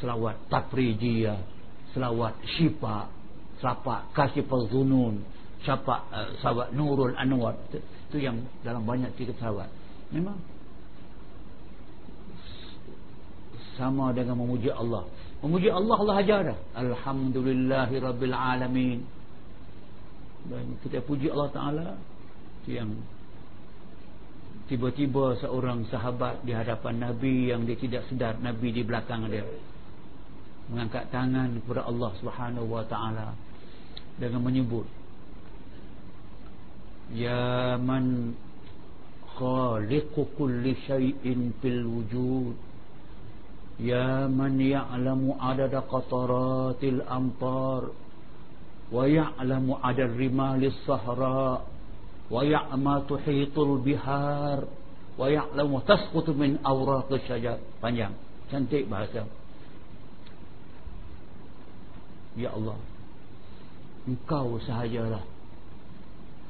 [SPEAKER 2] selawat tafrijia selawat syifa selawat kasifal zunun syafa uh, selawat nurul anwar. Itu, itu yang dalam banyak cerita selawat. Memang sama dengan memuji Allah memuji Allah Allah ajar dah. Alhamdulillahi Rabbil Alamin. Dan kita puji Allah Ta'ala yang tiba-tiba seorang sahabat di hadapan Nabi yang dia tidak sedar Nabi di belakang dia mengangkat tangan kepada Allah Subhanahu Wa Ta'ala dengan menyebut Ya man khaliqu kulli syai'in fil wujud Adada qataratil amtar Wa ya'lamu adad rimalis sahra' wa ya'ma tuhitul bihar wa ya'lamu tasqutu min awraq syajar. Panjang cantik bahasa. Ya Allah engkau sahajalah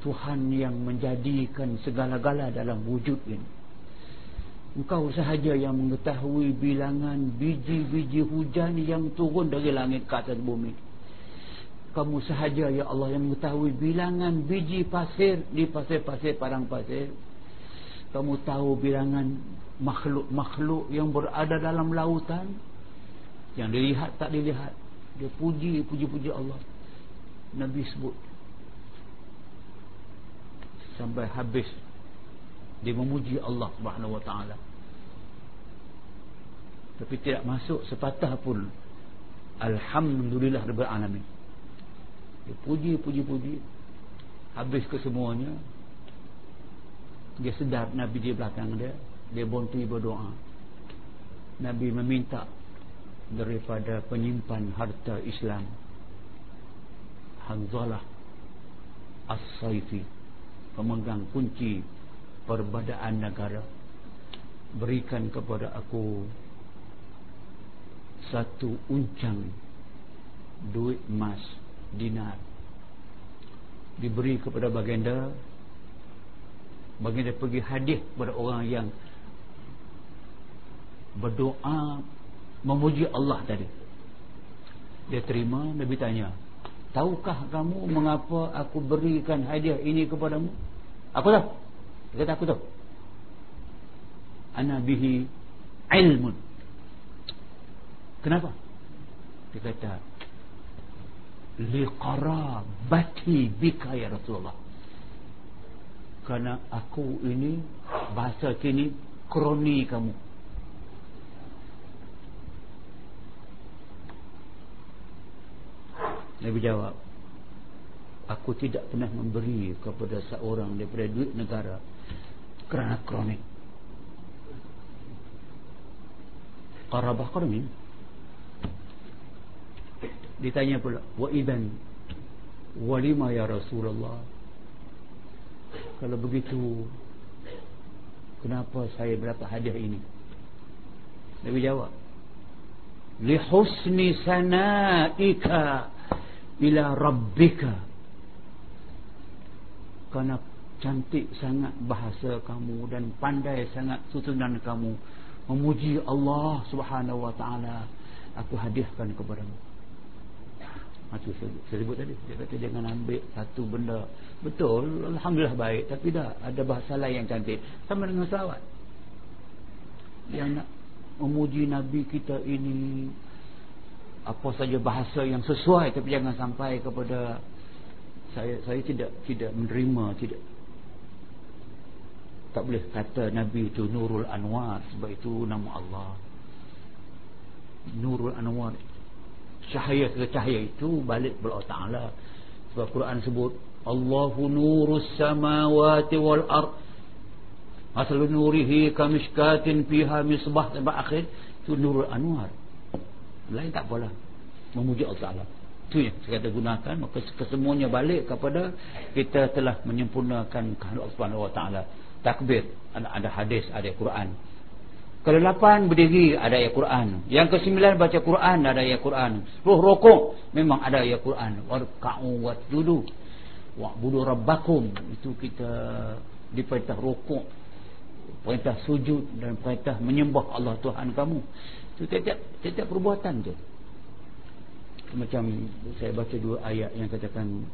[SPEAKER 2] Tuhan yang menjadikan segala-gala dalam wujud ini engkau sahaja yang mengetahui bilangan biji-biji hujan yang turun dari langit ke atas bumi. Kamu sahaja ya Allah yang mengetahui bilangan biji pasir di pasir-pasir padang pasir. Kamu tahu bilangan makhluk-makhluk yang berada dalam lautan. Yang dilihat tak dilihat. Dia puji puji-puji Allah. Nabi sebut sampai habis. Dia memuji Allah Subhanahu wa taala tapi tidak masuk sepatah pun alhamdulillah rabbil alamin dia puji, puji, puji. Habis ke semuanya. Dia sedar Nabi di belakang dia. Dia bonti berdoa. Nabi meminta daripada penyimpan harta Islam. Hanzalah As-Saifi. Pemegang kunci perbadaan negara. Berikan kepada aku satu uncang duit emas dinar. Diberi kepada baginda. Baginda pergi hadiah kepada orang yang berdoa memuji Allah tadi. Dia terima Nabi tanya tahukah kamu mengapa aku berikan hadiah ini kepadamu? Aku tahu. Dia kata aku tahu. Ana bihi ilmun kenapa? Dia kata liqarabati bika ya Rasulullah. Kerana aku ini bahasa kini kroni kamu. Nabi jawab aku tidak pernah memberi kepada seorang daripada duit negara kerana kronik qarabah kronik ditanya pula wa idan? Walima ya Rasulullah? Kalau begitu kenapa saya berapa hadiah ini? Nabi jawab li husni sanaika ila rabbika. Kerana cantik sangat bahasa kamu dan pandai sangat susunan kamu memuji Allah subhanahu wa ta'ala aku hadiahkan kepadamu Itu saya, saya sebut tadi. Dia kata jangan ambil satu benda. Betul Alhamdulillah baik Tapi dah ada bahasa lain yang cantik. Sama dengan selawat Yang nak memuji Nabi kita ini Apa saja bahasa yang sesuai Tapi jangan sampai kepada Saya saya tidak tidak menerima Tidak. Tak boleh kata Nabi itu Nurul Anwar Sebab itu nama Allah. Nurul Anwar cahaya ke cahaya itu balik kepada Allah Ta'ala. Sebab Quran sebut Allahu nurus samawati wal ard. Asal nurihi kamishkatin fiha misbah sampai akhir itu Nurul Anwar. Lain tak apalah. Memuji Allah Ta'ala. Itu yang saya kata gunakan. Maka kesemuanya balik kepada kita telah menyempurnakan kehendak Allah Ta'ala. Takbir. Ada, hadis ada Quran kalau lapan berdiri ada ayat Quran. Yang kesembilan baca Quran ada ayat Quran. Sepuluh rokok memang ada ayat Quran. Warka'u wasjudu. Wa'budu rabbakum. Itu kita diperintah rokok. Perintah sujud dan perintah menyembah Allah Tuhan kamu. Itu tiap-tiap, tiap perbuatan tu. Macam saya baca dua ayat yang katakan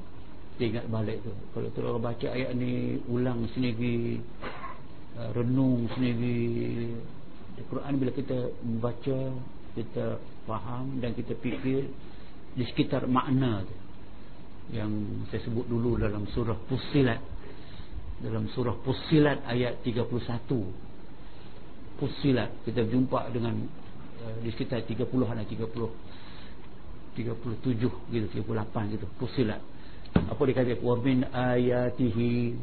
[SPEAKER 2] ingat balik tu. Kalau orang baca ayat ni ulang sendiri, renung sendiri, Al-Quran bila kita membaca kita faham dan kita fikir di sekitar makna tu yang saya sebut dulu dalam surah Fussilat dalam surah Fussilat ayat 31 Fussilat kita jumpa dengan uh, di sekitar 30-an 30 37 gitu 38 gitu Fussilat. Apa dikatakan? Wa min ayatihi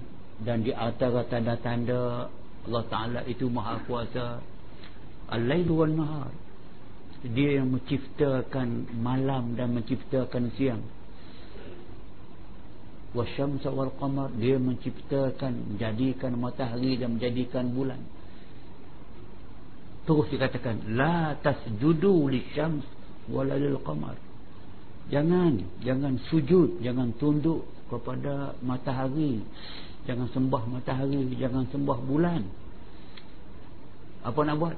[SPEAKER 2] dan di antara tanda-tanda Allah Taala itu maha kuasa Al-Lail wal Nahar. Dia yang menciptakan malam dan menciptakan siang. Wasyamsa wal Qamar Dia menciptakan Menjadikan matahari dan menjadikan bulan. Terus dikatakan La tasjudu li syams Walalil Qamar. Jangan Jangan sujud Jangan tunduk kepada matahari. Jangan sembah matahari Jangan sembah bulan. Apa nak buat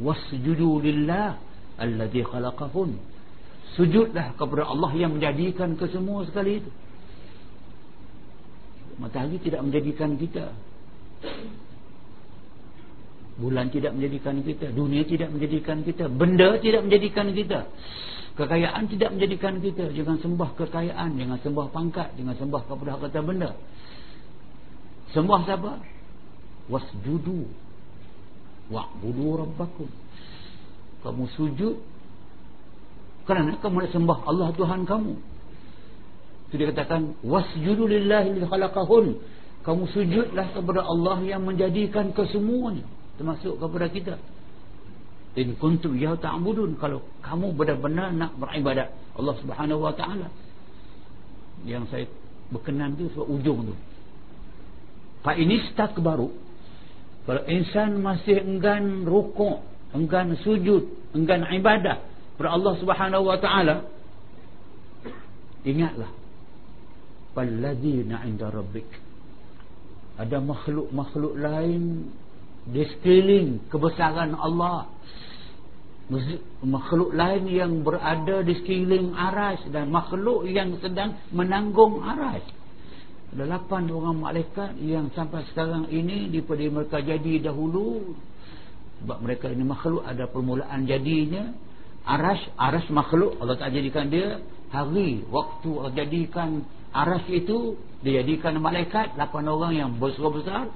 [SPEAKER 2] wasjudu lillah alladhi khalaqahun. Sujudlah kepada Allah yang menjadikan kesemua sekali itu. Matahari tidak menjadikan kita. Bulan tidak menjadikan kita. Dunia tidak menjadikan kita. Benda tidak menjadikan kita. Kekayaan tidak menjadikan kita. Jangan sembah kekayaan. Jangan sembah pangkat. Jangan sembah kepada kata benda. Sembah siapa? Wasjudu wa'budu rabbakum. Kamu sujud kerana kamu nak sembah Allah Tuhan kamu. Itu dia katakan wasjudu lillahi khalaqahun. Kamu sujudlah kepada Allah yang menjadikan kesemuanya termasuk kepada kita. In kuntum ya ta'budun. Kalau kamu benar-benar nak beribadat Allah Subhanahu wa taala. Yang saya berkenan tu sebab ujung tu. Fa inistakbaru kalau insan masih enggan rukuk, enggan sujud, enggan ibadah kepada Allah Subhanahu wa taala, ingatlah walladzina 'inda rabbik. Ada makhluk-makhluk lain di sekeliling kebesaran Allah. Makhluk lain yang berada di sekeliling aras dan makhluk yang sedang menanggung aras lapan orang malaikat yang sampai sekarang ini daripada mereka jadi dahulu. Sebab mereka ini makhluk ada permulaan jadinya. Aras aras makhluk Allah tak jadikan dia. Hari waktu Allah jadikan aras itu dia jadikan malaikat. Lapan orang yang besar-besar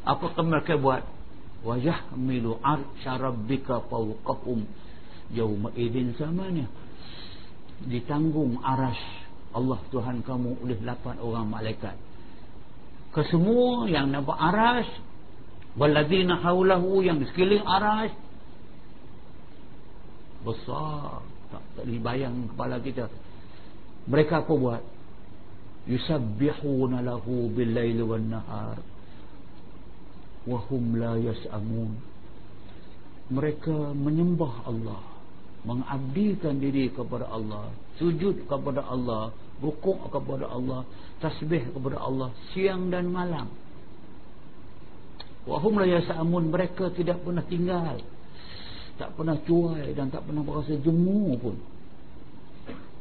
[SPEAKER 2] apa mereka buat? Wajah milu arsha rabbika fawqahum. Yawma idin samanya ditanggung aras Allah Tuhan kamu oleh lapan orang malaikat. Kesemua yang nampak aras waladina haulahu yang di sekeliling aras besar tak, dibayang kepala kita. Mereka apa buat? Yusabbihuna lahu bil laili wan nahar wa hum la yas'amun. Mereka menyembah Allah mengabdikan diri kepada Allah sujud kepada Allah rukuk kepada Allah tasbih kepada Allah siang dan malam. Wahum la yasamun mereka tidak pernah tinggal tak pernah cuai dan tak pernah berasa jemu pun.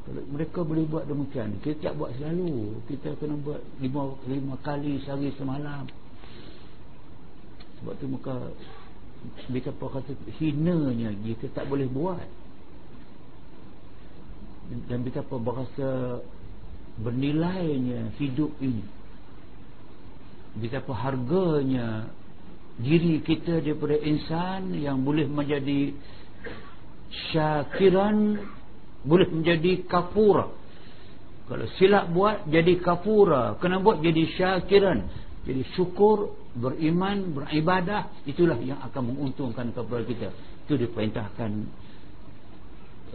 [SPEAKER 2] Mereka boleh buat demikian kita tak buat selalu. Kita kena buat lima, lima kali sehari semalam. Sebab tu muka betapa kata hinanya kita tak boleh buat dan betapa berasa bernilainya hidup ini. Betapa harganya diri kita daripada insan yang boleh menjadi syakiran boleh menjadi kafura. Kalau silap buat jadi kafura. Kena buat jadi syakiran. Jadi syukur beriman beribadah itulah yang akan menguntungkan kepada kita. Itu diperintahkan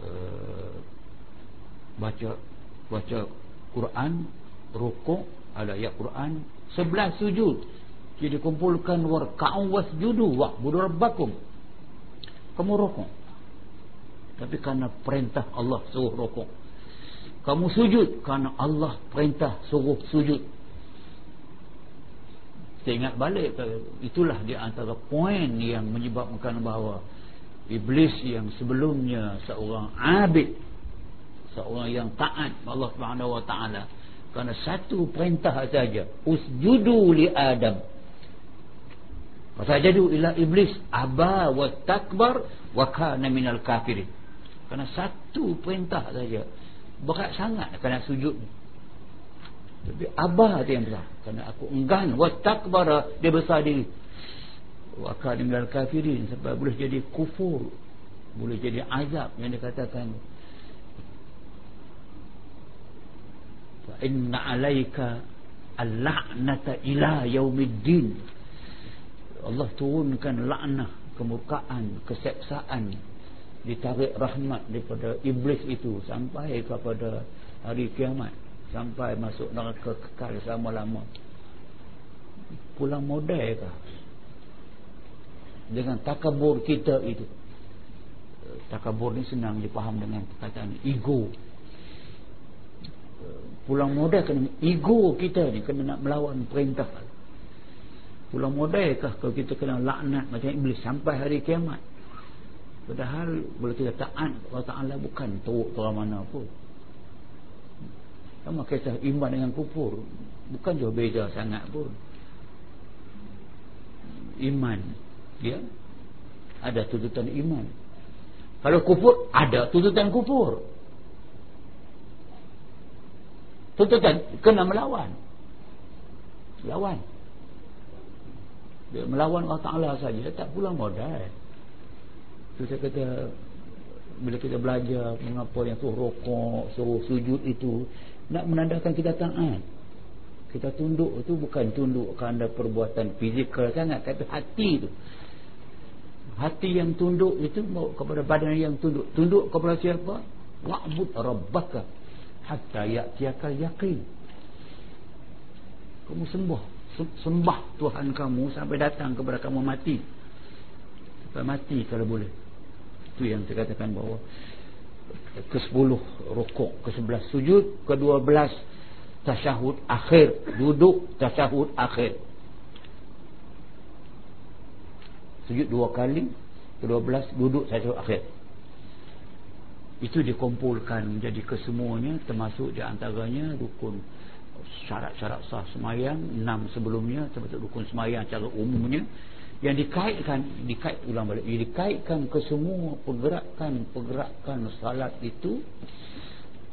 [SPEAKER 2] uh, baca baca Quran rukuk ada ayat Quran sebelah sujud. Jadi kumpulkan warka'u wasjudu wa'budu rabbakum. Kamu rukuk. Tapi kerana perintah Allah suruh rukuk. Kamu sujud kerana Allah perintah suruh sujud. Saya ingat balik itulah di antara poin yang menyebabkan bahawa iblis yang sebelumnya seorang abid seorang yang taat Allah Subhanahu wa taala. Kerana satu perintah saja usjudu li adam. Fasajadu ila iblis aba wa takbar wa kana minal kafirin. Kerana satu perintah saja berat sangat kena sujud. Tapi abah tu yang besar. Kerana aku enggan wa takbara dia besar diri. Wa kana minal kafirin sebab boleh jadi kufur boleh jadi azab yang dikatakan fa inna alaika al-la'nata ila yaumiddin. Allah turunkan laknah kemurkaan keseksaan ditarik rahmat daripada iblis itu sampai kepada hari kiamat sampai masuk neraka kekal selama-lama. Pulang modal ke dengan takabur kita itu. Takabur ni senang dipaham dengan perkataan ego pulang modal kena ego kita ni kena nak melawan perintah. Pulang modal kah kalau kita kena laknat macam iblis sampai hari kiamat? Padahal boleh kita taat Allah Ta'ala bukan teruk terang mana pun. Sama kisah iman dengan kufur. Bukan jauh beza sangat pun. Iman ya? Ada tuntutan iman. Kalau kufur Ada tuntutan kufur Tuntutan Kena melawan Melawan Dia melawan Allah Ta'ala saja Tak pulang modal itu saya kata bila kita belajar mengapa yang tu rokok, suruh sujud itu nak menandakan kita taat. Kita tunduk itu bukan tunduk kerana perbuatan fizikal sangat tapi hati itu. Hati yang tunduk itu kepada badan yang tunduk. Tunduk kepada siapa? Wa'bud rabbaka hatta ya'tiyaka yaqin. Kamu sembah. Sembah Tuhan kamu sampai datang kepada kamu mati. Sampai mati kalau boleh. Itu yang saya katakan bahawa ke sepuluh rukuk ke sebelas sujud ke dua belas tasyahud akhir. Duduk tasyahud akhir. Sujud dua kali ke dua belas duduk tasyahud akhir itu dikumpulkan menjadi kesemuanya termasuk di antaranya rukun syarat-syarat sah semayang enam sebelumnya termasuk rukun semayang secara umumnya. Yang dikaitkan dikait ulang balik yang dikaitkan ke semua pergerakan-pergerakan salat itu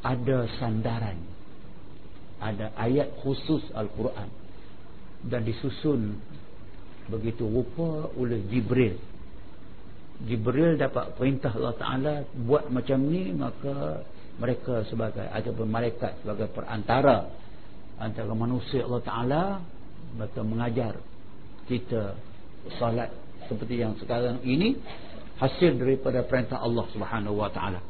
[SPEAKER 2] ada sandaran ada ayat khusus Al-Quran. Dan disusun begitu rupa oleh Jibril Jibril dapat perintah Allah Ta'ala buat macam ni maka mereka sebagai ataupun malaikat sebagai perantara antara manusia Allah Ta'ala mereka mengajar kita salat seperti yang sekarang ini hasil daripada perintah Allah Subhanahu wa taala.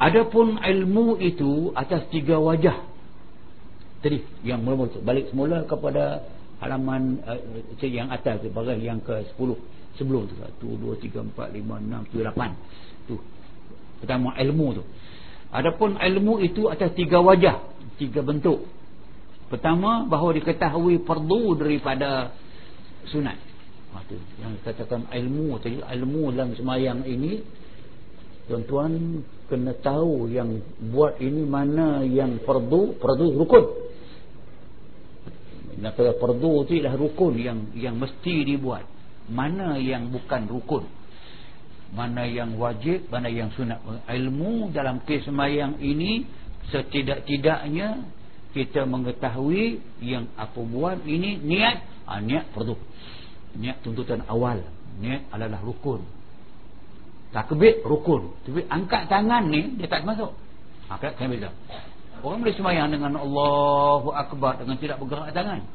[SPEAKER 2] Adapun ilmu itu atas tiga wajah. Tadi yang mula-mula balik semula kepada halaman uh, yang atas bagian yang ke-10 sebelum tu 1 2 3 4 5 6 7 8 tu pertama ilmu tu. Adapun ilmu itu atas tiga wajah tiga bentuk. Pertama bahawa diketahui perlu daripada sunat. Ha, tu. yang katakan ilmu tadi ilmu dalam semayang ini tuan-tuan kena tahu yang buat ini mana yang perdu perdu rukun. Nak kata perdu tu ialah rukun yang yang mesti dibuat mana yang bukan rukun? Mana yang wajib mana yang sunat? Ilmu dalam kes semayang ini setidak-tidaknya kita mengetahui yang apa buat ini niat. Ha, niat perdu niat tuntutan awal. Niat adalah rukun. Takbir rukun. Tapi angkat tangan ni dia tak masuk. Ha, kan beza orang boleh semayang dengan Allahu Akbar dengan tidak bergerak tangan?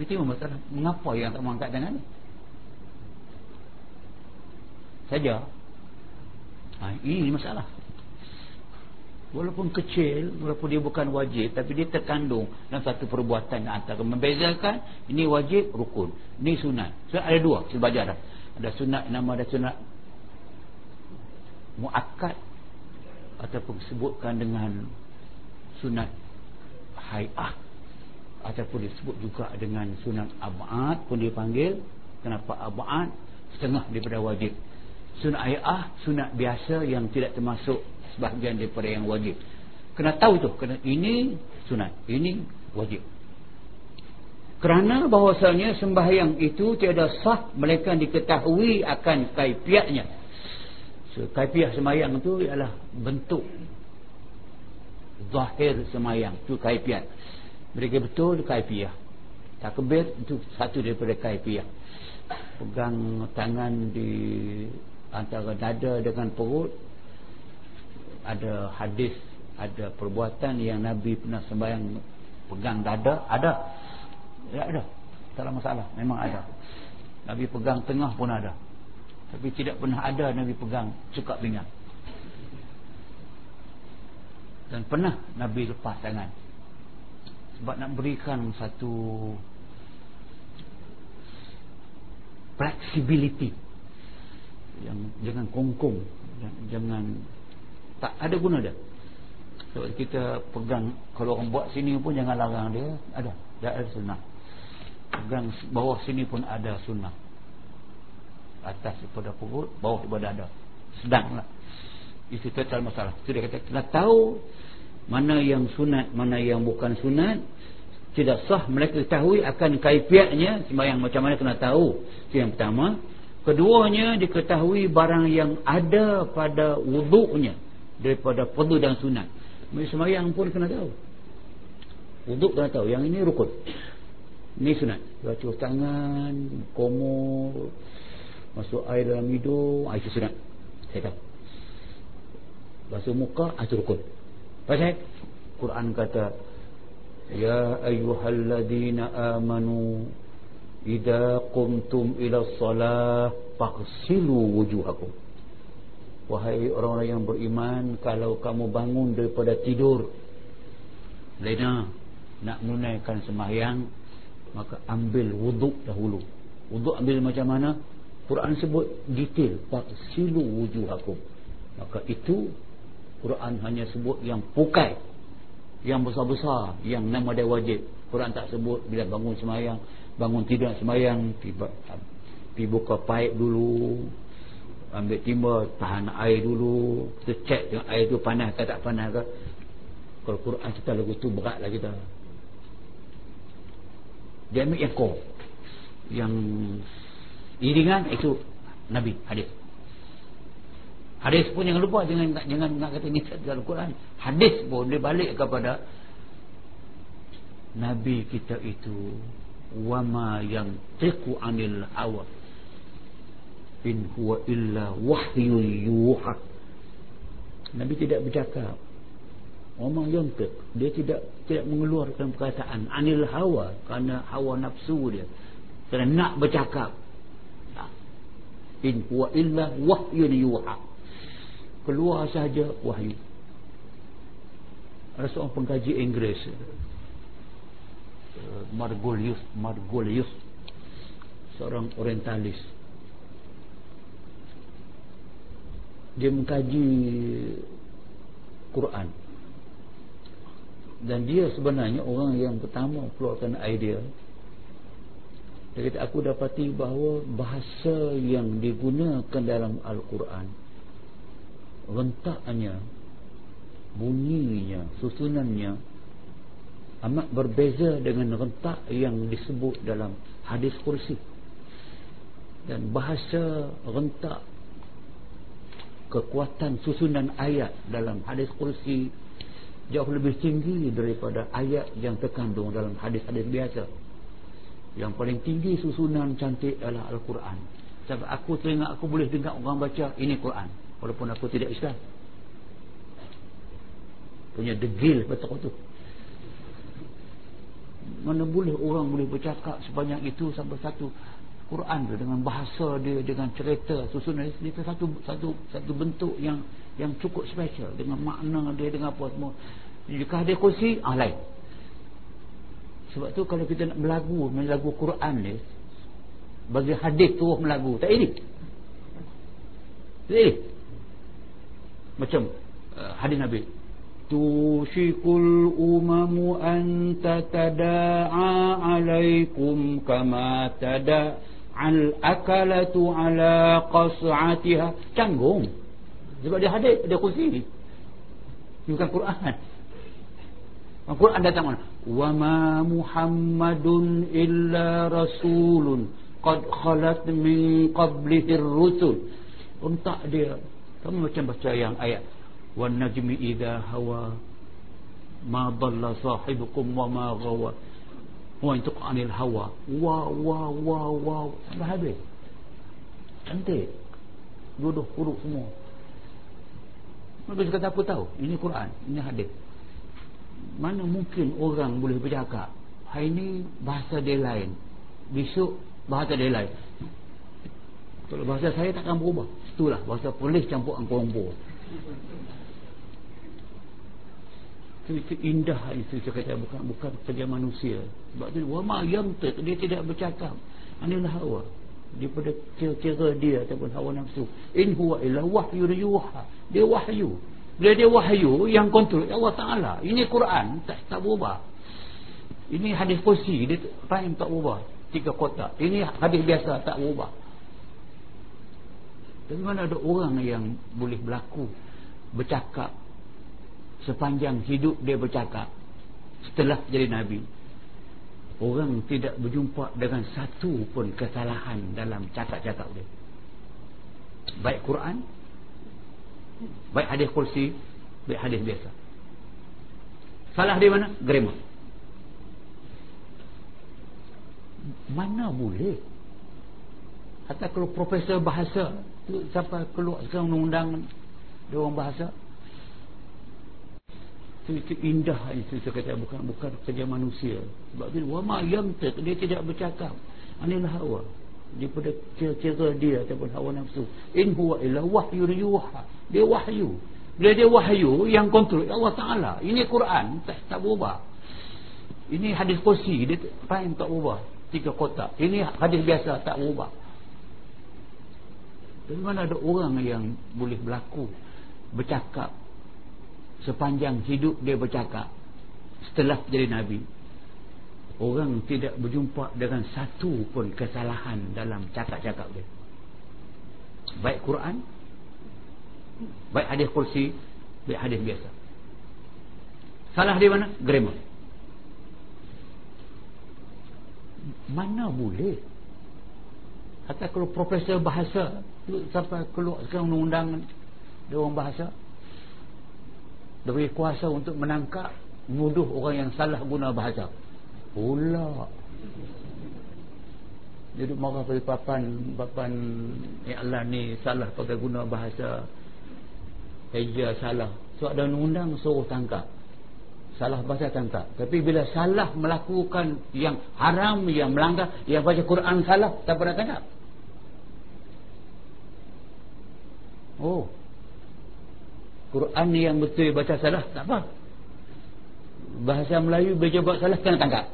[SPEAKER 2] Itu masalah. Mengapa yang tak mengangkat tangan ni? Saja. Ha, ini masalah. Walaupun kecil, walaupun dia bukan wajib, tapi dia terkandung dalam satu perbuatan antara membezakan ini wajib rukun, ini sunat. Sunat ada dua, saya baca dah. Ada sunat nama ada sunat muakkad ataupun disebutkan dengan sunat hai'ah ataupun disebut juga dengan sunat abad pun dipanggil kenapa abad? Setengah daripada wajib. Sunat hai'ah sunat biasa yang tidak termasuk sebahagian daripada yang wajib. Kena tahu tu kena ini sunat ini wajib. Kerana bahawasanya sembahyang itu tiada sah mereka diketahui akan kaifiatnya. So, kaifiat sembahyang itu ialah bentuk zahir sembahyang itu kaifiat mereka betul kaifiat takbir itu satu daripada kaifiat pegang tangan di antara dada dengan perut. Ada hadis ada perbuatan yang Nabi pernah sembahyang. Pegang dada ada. Ya ada. Tak ada masalah. Memang ada. Nabi pegang tengah pun ada. Tapi tidak pernah ada Nabi pegang cukak pinggang dan pernah Nabi lepas tangan sebab nak berikan satu flexibility. Yang jangan kongkong jangan tak ada guna dia. Sebab kita pegang kalau orang buat sini pun jangan larang dia ada dah ada sunnah. Pegang bawah sini pun ada sunnah. Atas daripada perut bawah daripada ada. Sedanglah. Itu total masalah. Itu dia kata kena tahu mana yang sunat mana yang bukan sunat tidak sah mereka ketahui akan kaifiatnya sembahyang macam mana kena tahu itu yang pertama keduanya diketahui barang yang ada pada wuduknya daripada fardu dan sunat. Semayang pun kena tahu. Wuduk kena tahu. Yang ini rukun. Ini sunat. Baca tangan, komor, masuk air dalam hidung, ah, itu sunat. Saya tahu. Basuh muka, ah, itu rukun. Pasal Quran kata, Ya ayyuhalladzina amanu Ida qumtum ila salah Faksilu wujuhakum. Wahai orang-orang yang beriman Kalau kamu bangun daripada tidur Lena Nak menunaikan sembahyang Maka ambil wuduk dahulu. Wuduk ambil macam mana? Quran sebut detail Faksilu wujuhakum. Maka itu Quran hanya sebut yang pukai Yang besar-besar Yang nama dia wajib. Quran tak sebut bila bangun sembahyang Bangun tidur sembahyang Tiba Pergi buka paip dulu ambil timba tahan air dulu kita cek tengok air tu panas ke tak panas ke. Kalau Quran kita lagu tu berat lah kita. Dia ambil core yang iringan itu Nabi hadis hadis pun jangan lupa jangan jangan nak kata ni dalam Quran. Hadis pun dia balik kepada Nabi kita itu wama yang tiku anil awal in huwa illa wahyu yuha. Nabi tidak bercakap. Omong yontek Dia tidak tidak mengeluarkan perkataan Anil hawa Kerana hawa nafsu dia. Kerana nak bercakap. In huwa illa wahyu yuha Keluar sahaja wahyu. Ada seorang pengkaji Inggeris. Margolius Margolius. Seorang orientalis. Dia mengkaji Quran. Dan dia sebenarnya orang yang pertama keluarkan idea. Dia kata aku dapati bahawa bahasa yang digunakan dalam Al-Quran rentaknya bunyinya susunannya amat berbeza dengan rentak yang disebut dalam hadis kursi. Dan bahasa rentak kekuatan susunan ayat dalam hadis kursi jauh lebih tinggi daripada ayat yang terkandung dalam hadis-hadis biasa. Yang paling tinggi susunan cantik adalah Al-Quran. Sebab aku teringat aku boleh dengar orang baca ini Quran walaupun aku tidak Islam. Punya degil betul tu. Mana boleh orang boleh bercakap sebanyak itu sampai satu Quran tu dengan bahasa dia dengan cerita susunan dia satu satu satu bentuk yang yang cukup special. Dengan makna dia dengan apa semua. Jika ada kursi ah lain. Sebab tu kalau kita nak melagu melagu Quran ni bagi hadis terus melagu tak ini. Tak ini macam uh, hadis Nabi. Tushikul umamu an tatada'a alaikum kama tada'a al akalatu ala qas'atiha. Canggung. Sebab dia hadis dia kursi. Bukan Quran. Al-Quran datang mana? Wa ma muhammadun illa rasulun qad khalat min qablihi ar-rusul untak dia kamu macam baca yang ayat wan najmi idha hawa ma dhalla sahibukum wa ma ghawa Wa itu anil hawa. Wa wa wa wa sampai habis. Cantik. Duduk huruf semua. Mereka kata apa tahu? Ini Quran, ini hadis. Mana mungkin orang boleh bercakap? Hari ini bahasa dia lain. Besok bahasa dia lain. Kalau bahasa saya takkan berubah. Itulah bahasa polis campur angkor-angkor itu indah itu saya kata bukan bukan kerja manusia. Sebab tu wama yamtiq dia tidak bercakap. Anilah hawa. Daripada kira-kira dia ataupun hawa nafsu. In huwa illa wahyu yuha. Dia wahyu. Bila dia wahyu yang kontrol Allah Ta'ala. Ini Quran tak, tak berubah. Ini hadis kursi dia time tak berubah. Tiga kotak. Ini hadis biasa tak berubah tapi mana ada orang yang boleh berlaku bercakap. Sepanjang hidup dia bercakap setelah jadi Nabi orang tidak berjumpa dengan satu pun kesalahan dalam cakap-cakap dia. Baik Quran baik hadis kursi baik hadis biasa. Salah di mana? grammar mana boleh? Hatta kalau profesor bahasa siapa keluar sekarang undang-undang dia orang bahasa? Itu indah itu saya kata. Bukan bukan kerja manusia. Sebab itu wama yamtiq dia tidak bercakap. Anilah hawa. Daripada kira-kira dia ataupun hawa nafsu. In huwa illa wahyu yuha. Dia wahyu. Bila dia wahyu yang kontrol Allah Ta'ala. Ini Quran tak, tak berubah. Ini hadis kursi dia time tak berubah? Tiga kotak. Ini hadis biasa tak berubah mana ada orang yang boleh berlaku bercakap. Sepanjang hidup dia bercakap. Setelah jadi Nabi. Orang tidak berjumpa dengan satu pun kesalahan dalam cakap-cakap dia. Baik Quran baik hadis kursi baik hadis biasa. Salah di mana? grammar mana boleh Hatta kalau profesor bahasa sampai keluar sekarang undang-undang dia orang bahasa. Diberi kuasa untuk menangkap menuduh orang yang salah guna bahasa. Pula. Dia duduk marah pada papan papan Allah ni salah pakai guna bahasa. Eja salah. So ada undang suruh tangkap. Salah bahasa tangkap. Tapi bila salah melakukan yang haram yang melanggar yang baca Quran salah tak pernah tangkap oh. Quran ni yang betul baca salah tak apa. Bahasa Melayu baca buat salah kena tangkap.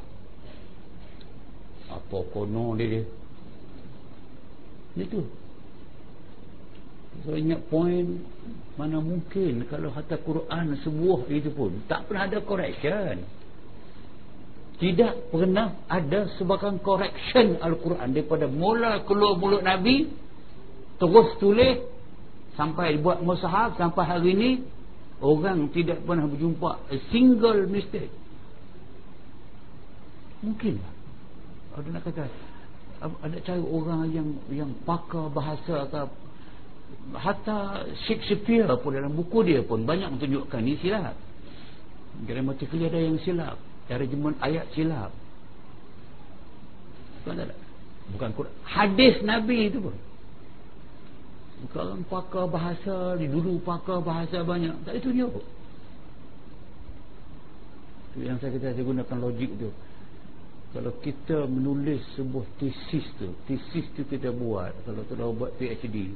[SPEAKER 2] Apa kono dia dia? Itu so ingat poin mana mungkin kalau hatta Quran sebuah itu pun tak pernah ada correction. Tidak pernah ada sebagian correction Al-Quran. Daripada mula keluar mulut Nabi terus tulis sampai buat mushaf sampai hari ini orang tidak pernah berjumpa a single mistake. Mungkin ada nak kata ada cari orang yang yang pakar bahasa atau hatta Shakespeare pun dalam buku dia pun banyak menunjukkan ni silap. Gramatically ada yang silap terjemahan ayat silap. Bukan bukan hadis Nabi itu pun sekarang pakar bahasa di dulu pakar bahasa banyak tak itu dia. Itu yang saya kata saya gunakan logik tu. Kalau kita menulis sebuah tesis tu tesis tu kita buat kalau kita buat PhD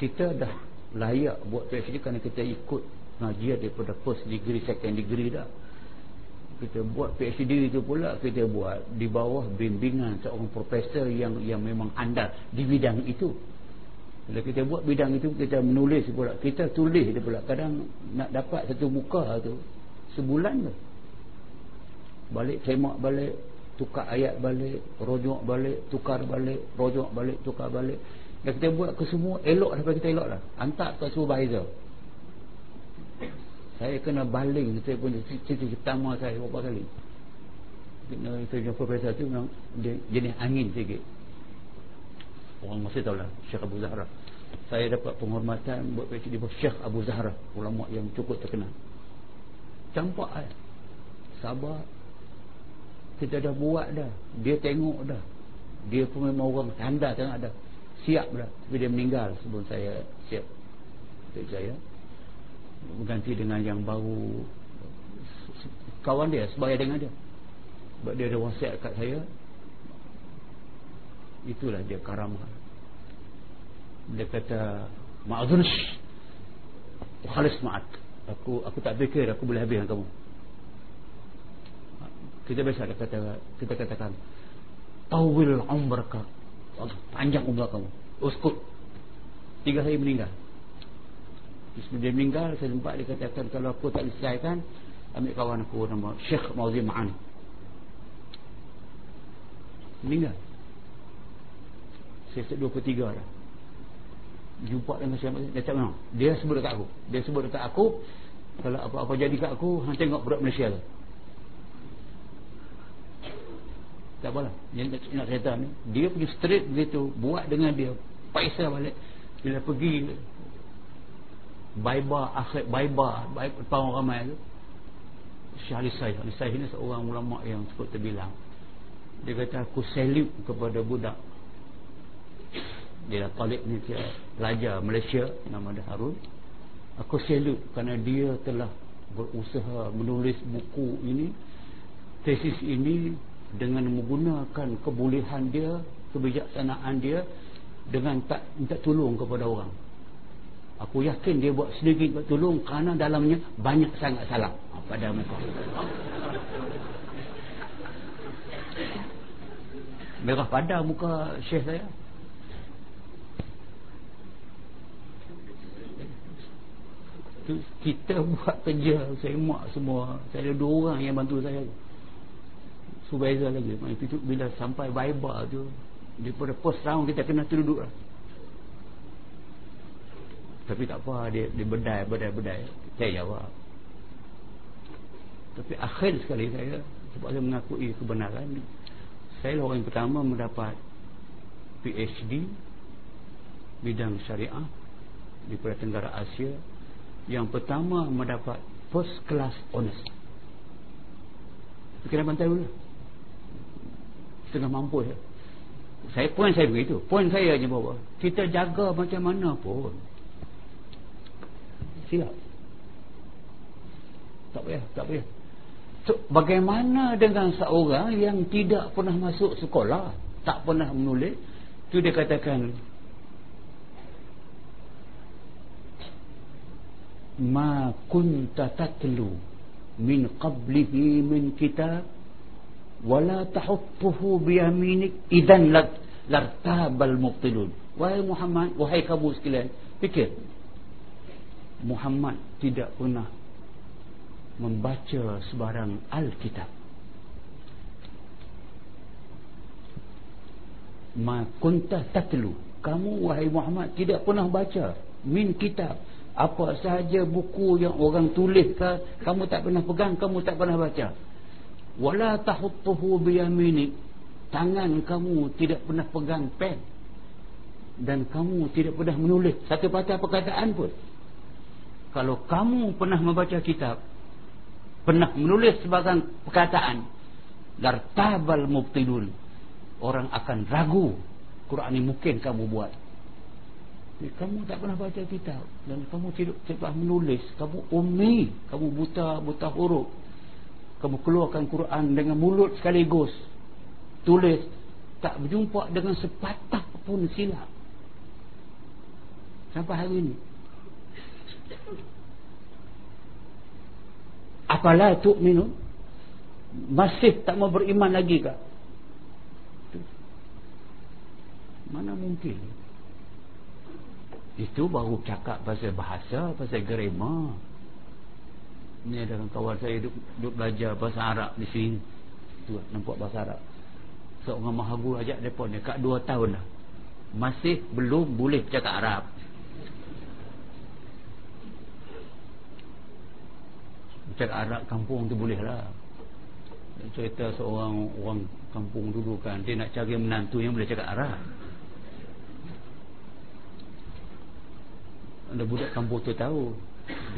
[SPEAKER 2] kita dah layak buat PhD kerana kita ikut ngajian daripada first degree second degree dah. Kita buat PhD itu pula kita buat di bawah bimbingan seorang profesor yang yang memang andal di bidang itu bila kita buat bidang itu kita menulis pula. Kita tulis dia pula. Kadang nak dapat satu muka tu sebulan tu. Balik semak balik tukar ayat balik rojok balik tukar balik rojok balik tukar balik. Dan kita buat ke semua elok sampai kita elok lah. Hantar ke supervisor. Saya kena baling. Saya punya cerita pertama saya beberapa kali. Kena saya punya profesor tu memang jenis angin sikit orang tahu lah Syekh Abu Zahra. Saya dapat penghormatan buat PhD di Syekh Abu Zahra ulama yang cukup terkenal. Campak eh. sabar. Kita dah buat dah. Dia tengok dah. Dia pun memang orang tanda tengok dah. Siap dah. Tapi dia meninggal sebelum saya siap. Saya berganti dengan yang baru. Kawan dia sebaya dengan dia. Sebab dia ada wasiat kat saya itulah dia karamah. Dia kata ma'azunsh khalis ma'at aku aku tak fikir aku boleh habis dengan kamu. Kita biasa kata kita katakan tawil umraka. Panjang umur kamu. Uskut. Tiga hari meninggal. Sebelum dia meninggal Saya sempat dia katakan Kalau aku tak diselesaikan Ambil kawan aku nama Syekh Mauzi Ma'an Meninggal Saya set dua ketiga dah Jumpa dengan siapa Dia tak mana Dia sebut dekat aku. Dia sebut dekat aku Kalau apa-apa jadi kat aku Hang tengok budak Malaysia tu Tak apalah. Yang nak, nak cerita ni. Dia pergi straight begitu Buat dengan dia. Paisa balik. Bila pergi Baiba akhir Baiba baik depan orang ramai tu. Syekh Alisai Alisai ini seorang ulama yang cukup terbilang. Dia kata aku salute kepada budak dia talib ni dia pelajar Malaysia nama dia Harun aku salute kerana dia telah berusaha menulis buku ini tesis ini dengan menggunakan kebolehan dia kebijaksanaan dia dengan tak minta tolong kepada orang Aku yakin dia buat sedikit buat tolong kerana dalamnya banyak sangat salah ha, pada mereka. Merah pada muka syekh saya. Tu, kita buat kerja saya mak semua. Saya ada dua orang yang bantu saya. Supervisor lagi. Itu bila sampai Bible tu daripada post round kita kena terduduk lah. Tapi tak apa dia, dia bedai bedai bedai. Saya jawab. Tapi akhir sekali saya sebab saya mengakui kebenaran saya orang yang pertama mendapat PhD bidang syariah di Pulau Tenggara Asia yang pertama mendapat first class honors. Kena bantai dulu. Setengah mampu saya saya poin saya begitu. Poin saya je bawa. Kita jaga macam mana pun. Silap. Tak payah tak payah. So, bagaimana dengan seorang yang tidak pernah masuk sekolah tak pernah menulis? Tu dia katakan ma kunta tatlu min qablihi min kitab wala tahuffuhu biyaminik idan lartabal mubtilun wahai Muhammad wahai kamu sekalian fikir Muhammad tidak pernah membaca sebarang Alkitab. Ma kunta tatlu. Kamu wahai Muhammad tidak pernah baca min kitab. Apa sahaja buku yang orang tulis ke, kamu tak pernah pegang, kamu tak pernah baca. Wala tahuttuhu biyaminik. Tangan kamu tidak pernah pegang pen. Dan kamu tidak pernah menulis satu patah perkataan pun kalau kamu pernah membaca kitab pernah menulis sebagian perkataan dartabal mubtilun orang akan ragu Quran ini mungkin kamu buat kamu tak pernah baca kitab. Dan kamu tidak, tidak menulis. Kamu ummi. Kamu buta buta huruf. Kamu keluarkan Quran dengan mulut sekaligus. Tulis. Tak berjumpa dengan sepatah pun silap. Sampai hari ini. Apalah tu'minu? Masih tak mau beriman lagi kah mana mungkin itu baru cakap pasal bahasa pasal grammar. Ni ada kawan saya duduk, duduk belajar bahasa Arab di sini. Tu nampak bahasa Arab. Seorang mahagu ajak mereka dekat 2 tahun dah. Masih belum boleh cakap Arab. Cakap Arab kampung tu boleh lah. Cerita seorang orang kampung dulu kan dia nak cari menantu yang boleh cakap Arab ada budak kampung tu tahu.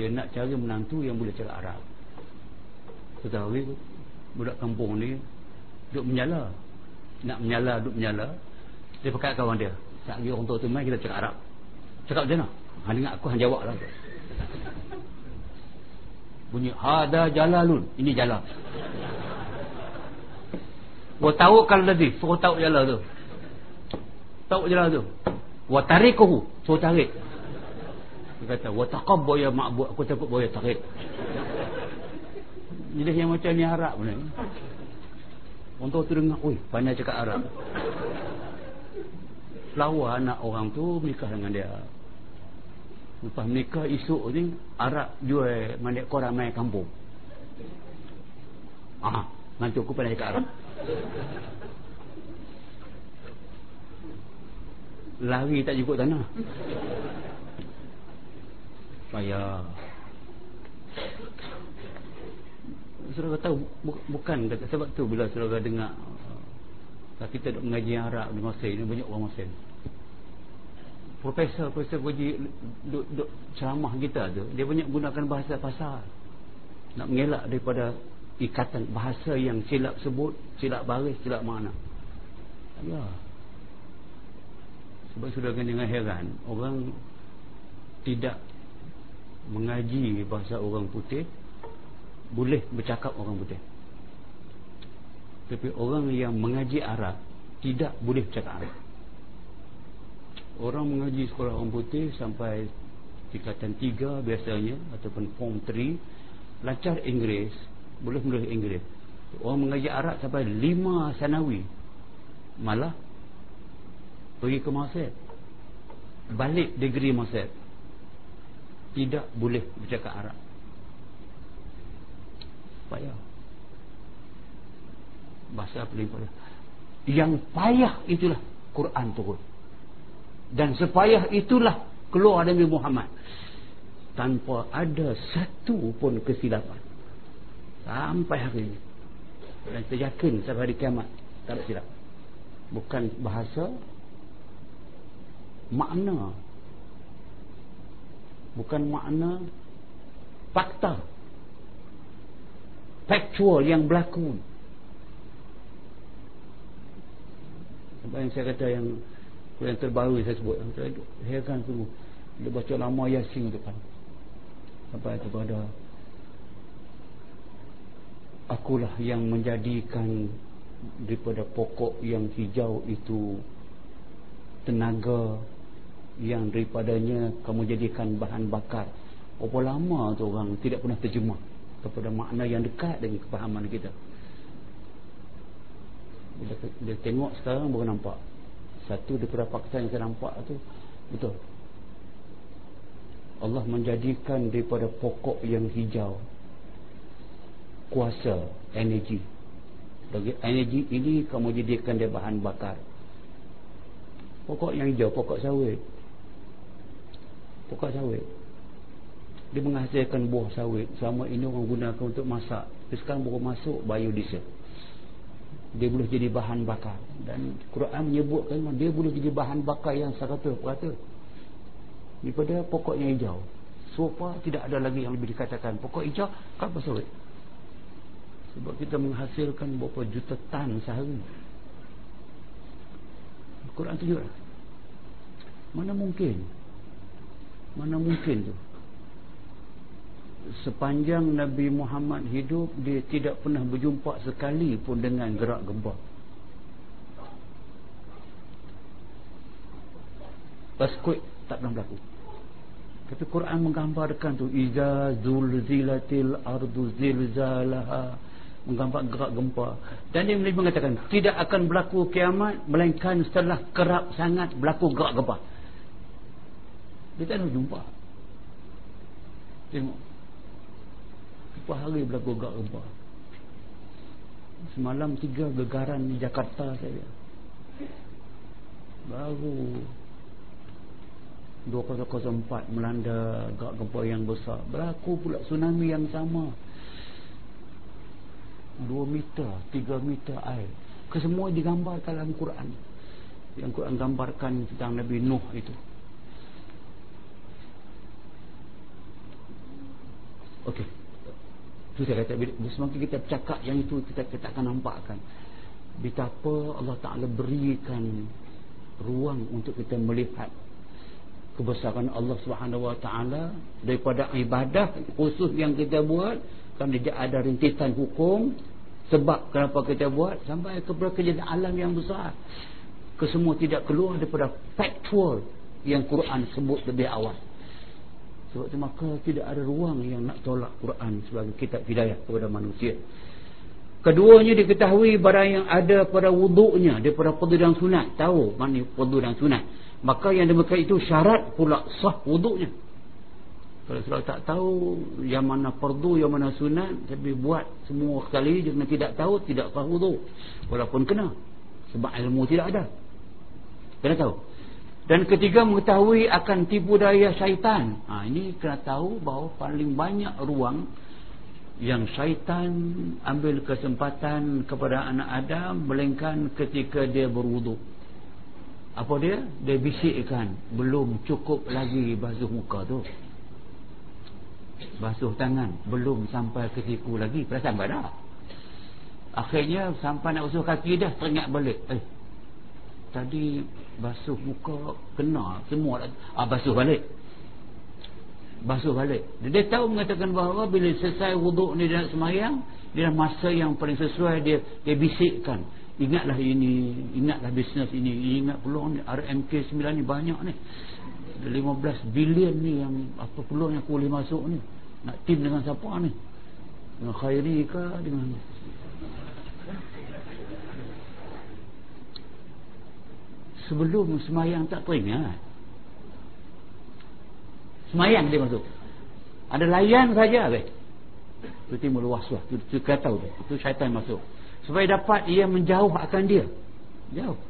[SPEAKER 2] Dia nak cari menantu yang boleh cakap Arab. Tetapi budak kampung ni duk menyala. Nak menyala duk menyala. Dia pakai kawan dia. Tak lagi orang tua tu main kita cakap Arab. Cakap macam mana? Ha, dengar aku hanya jawab lah bunyi hada jalalun. Ini jalan. Wa kalau tadi suruh tahu jalan tu. Tahu jalan tu. Wa tarikuhu suruh tarik dia kata wa taqabbu ya ma'bud. Aku takut boleh tarik. Jadi yang macam ni Arab ni. Untuk tu dengar oi pandai cakap Arab. Lawa anak orang tu menikah dengan dia. Lepas menikah esok ni Arab jual mandek korang main kampung. Ah nanti aku pandai cakap Arab. Lari tak cukup tanah payah saudara tahu bukan sebab tu bila saudara dengar uh, kita duk mengaji Arab di masa ini banyak orang Muslim. Profesor profesor puji duk, duk ceramah kita tu dia banyak gunakan bahasa pasar. Nak mengelak daripada ikatan bahasa yang silap sebut silap baris silap makna. Ya. Sebab sudah kena heran orang tidak mengaji bahasa orang putih boleh bercakap orang putih. Tapi orang yang mengaji Arab tidak boleh bercakap Arab. Orang mengaji sekolah orang putih sampai tingkatan 3 biasanya ataupun form 3 lancar Inggeris boleh menulis Inggeris. Orang mengaji Arab sampai 5 sanawi malah pergi ke Masjid balik degree Masjid tidak boleh bercakap Arab. Payah. Bahasa paling payah? Yang payah itulah Quran turun. Dan sepayah itulah keluar Nabi Muhammad. Tanpa ada satu pun kesilapan. Sampai hari ini. Dan saya yakin sampai hari kiamat tak ada silap bukan bahasa makna bukan makna fakta. Factual yang berlaku. Yang saya kata yang yang terbaru yang saya sebut saya heran tu dia baca lama yasin depan sampai kepada akulah yang menjadikan daripada pokok yang hijau itu tenaga yang daripadanya kamu jadikan bahan bakar. Berapa lama tu orang tidak pernah terjemah kepada makna yang dekat dengan kepahaman kita? Bila dia tengok sekarang baru nampak. Satu daripada fakta yang saya nampak tu betul. Allah menjadikan daripada pokok yang hijau kuasa energi. Bagi energi ini kamu jadikan dia bahan bakar. Pokok yang hijau pokok sawit pokok sawit. Dia menghasilkan buah sawit. Selama ini orang gunakan untuk masak. Tapi sekarang baru masuk biodiesel. Dia boleh jadi bahan bakar. Dan Quran menyebutkan dia boleh jadi bahan bakar yang 100% daripada pokok yang hijau sopa tidak ada lagi yang lebih dikatakan. Pokok hijau kelapa sawit. Sebab kita menghasilkan berapa juta tan sehari. Quran tunjuk mana mungkin mana mungkin tu? Sepanjang Nabi Muhammad hidup dia tidak pernah berjumpa sekali pun dengan gerak gempa. Earthquake tak pernah berlaku. Tapi Quran menggambarkan tu iza zulzilatil ardu zilzalaha menggambar gerak gempa. Dan dia mengatakan tidak akan berlaku kiamat melainkan setelah kerap sangat berlaku gerak gempa dia tak nak jumpa. Tengok. Berapa hari berlaku gerak gempa semalam tiga gegaran di Jakarta saja. Baru 2004 melanda gerak gempa yang besar. Berlaku pula tsunami yang sama. 2 meter 3 meter air. Kesemua digambarkan dalam Quran. Yang Quran gambarkan tentang Nabi Nuh itu Okey. Itu saya kata semakin kita bercakap yang itu kita kita akan nampakkan. Betapa Allah Taala berikan ruang untuk kita melihat kebesaran Allah Subhanahu Wa Taala daripada ibadah khusus yang kita buat kan dia ada rintisan hukum sebab kenapa kita buat sampai kepada kejadian alam yang besar. Kesemua tidak keluar daripada factual yang Quran sebut lebih awal sebab itu maka tidak ada ruang yang nak tolak Quran sebagai kitab hidayah kepada manusia keduanya diketahui barang yang ada pada wuduknya daripada perdu dan sunat tahu mana perdu dan sunat maka yang demikian itu syarat pula sah wuduknya kalau sudah tak tahu yang mana perdu, yang mana sunat, tapi buat semua sekali jangan tidak tahu, tidak sah wudu. Walaupun kena. Sebab ilmu tidak ada. Kena tahu. Dan ketiga mengetahui akan tipu daya syaitan. Ha, ini kena tahu bahawa paling banyak ruang yang syaitan ambil kesempatan kepada anak Adam melainkan ketika dia berwudu. Apa dia? Dia bisikkan belum cukup lagi basuh muka tu basuh tangan belum sampai ke siku lagi perasan dah akhirnya sampai nak basuh kaki dah teringat balik eh tadi basuh muka kena semua ah, basuh balik. Basuh balik. Dia tahu mengatakan bahawa bila selesai wuduk ni dia nak semayang dia masa yang paling sesuai dia dia bisikkan. Ingatlah ini ingatlah bisnes ini. Ingat peluang ni RMK 9 ni banyak ni. 15 bilion ni yang apa peluang yang aku boleh masuk ni? Nak tim dengan siapa ni? Dengan khairi ke dengan sebelum semayang tak teringat semayang dia masuk ada layan saja be. itu timbul waswas itu, itu kata itu syaitan masuk supaya dapat ia menjauh akan dia. Jauh.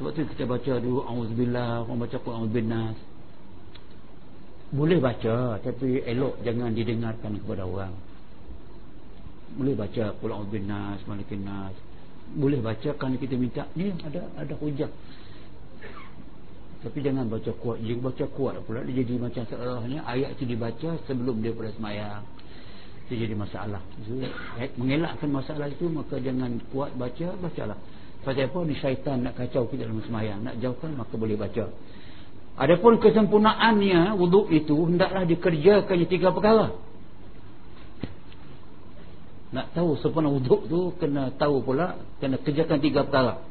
[SPEAKER 2] Sebab tu kita baca dulu auzubillah orang baca Quran auzubillah. Boleh baca tapi elok jangan didengarkan kepada orang. Boleh baca Quran bin Nas Malikin Nas boleh baca kan kita minta. Ni ada ada hujah tapi jangan baca kuat. Jika baca kuat pula dia jadi macam seolah-olahnya ayat itu dibaca sebelum dia pada semayang. Itu jadi masalah. So, eh, mengelakkan masalah itu maka jangan kuat baca bacalah. Pasal apa? Ni syaitan nak kacau kita dalam semayang. Nak jauhkan maka boleh baca. Adapun kesempurnaannya wuduk itu hendaklah dikerjakan tiga perkara. Nak tahu sempurna wuduk tu kena tahu pula kena kerjakan tiga perkara.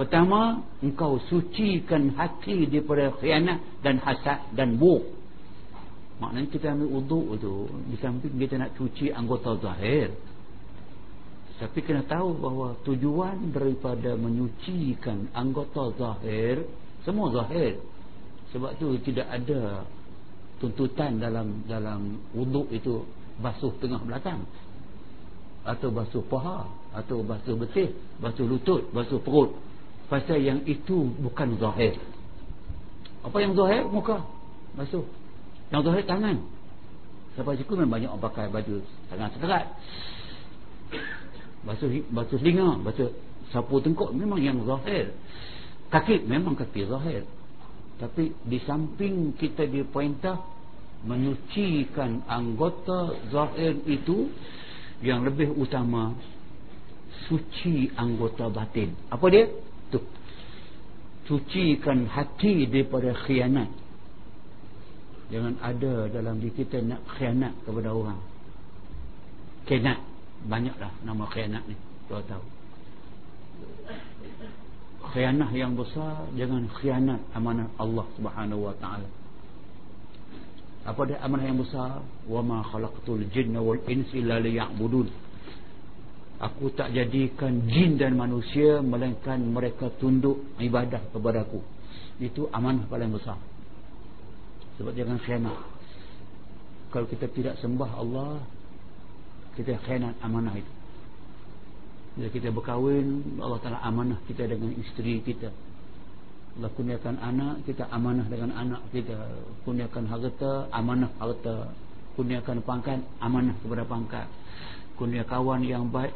[SPEAKER 2] Pertama, engkau sucikan hati daripada khianat dan hasad dan buh. Maknanya kita ambil wuduk tu di samping kita nak cuci anggota zahir. Tapi kena tahu bahawa tujuan daripada menyucikan anggota zahir semua zahir sebab tu tidak ada tuntutan dalam dalam wuduk itu basuh tengah belakang atau basuh paha atau basuh betih basuh lutut basuh perut pasal yang itu bukan zahir. Apa yang zahir? Muka. Basuh. Yang zahir tangan. Sampai siku memang banyak orang pakai baju tangan sekerat. Basuh basuh telinga basuh sapu tengkuk memang yang zahir. Kaki memang kaki zahir. Tapi di samping kita diperintah menyucikan anggota zahir itu yang lebih utama suci anggota batin. Apa dia? Tu sucikan hati daripada khianat. Jangan ada dalam diri kita nak khianat kepada orang. Khianat. Banyaklah nama khianat ni. Kau tahu. Khianat yang besar jangan khianat amanah Allah Subhanahu wa taala. Apa dia amanah yang besar? Wa ma khalaqtul jinna wal insa illa liya'budun aku tak jadikan jin dan manusia melainkan mereka tunduk ibadah kepada aku. Itu amanah paling besar. Sebab jangan khianat. Kalau kita tidak sembah Allah kita khianat amanah itu. Bila kita berkahwin Allah Ta'ala amanah kita dengan isteri kita. Allah kurniakan anak kita amanah dengan anak kita. Kurniakan harta amanah harta. Kurniakan pangkat amanah kepada pangkat. Kurnia kawan yang baik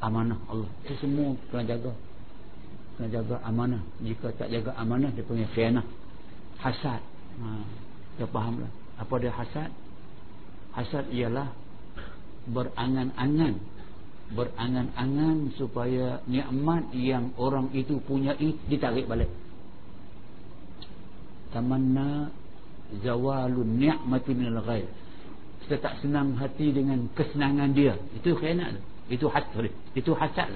[SPEAKER 2] amanah Allah. Itu semua kena jaga. Kena jaga amanah. Jika tak jaga amanah dia punya khianah. Hasad. Ha, kita fahamlah. Apa dia hasad? Hasad ialah berangan-angan. Berangan-angan supaya nikmat yang orang itu punya ditarik balik. Tamanna zawalun ni'mati minal ghair kita tak senang hati dengan kesenangan dia. Itu khianat itu hasad itu hasad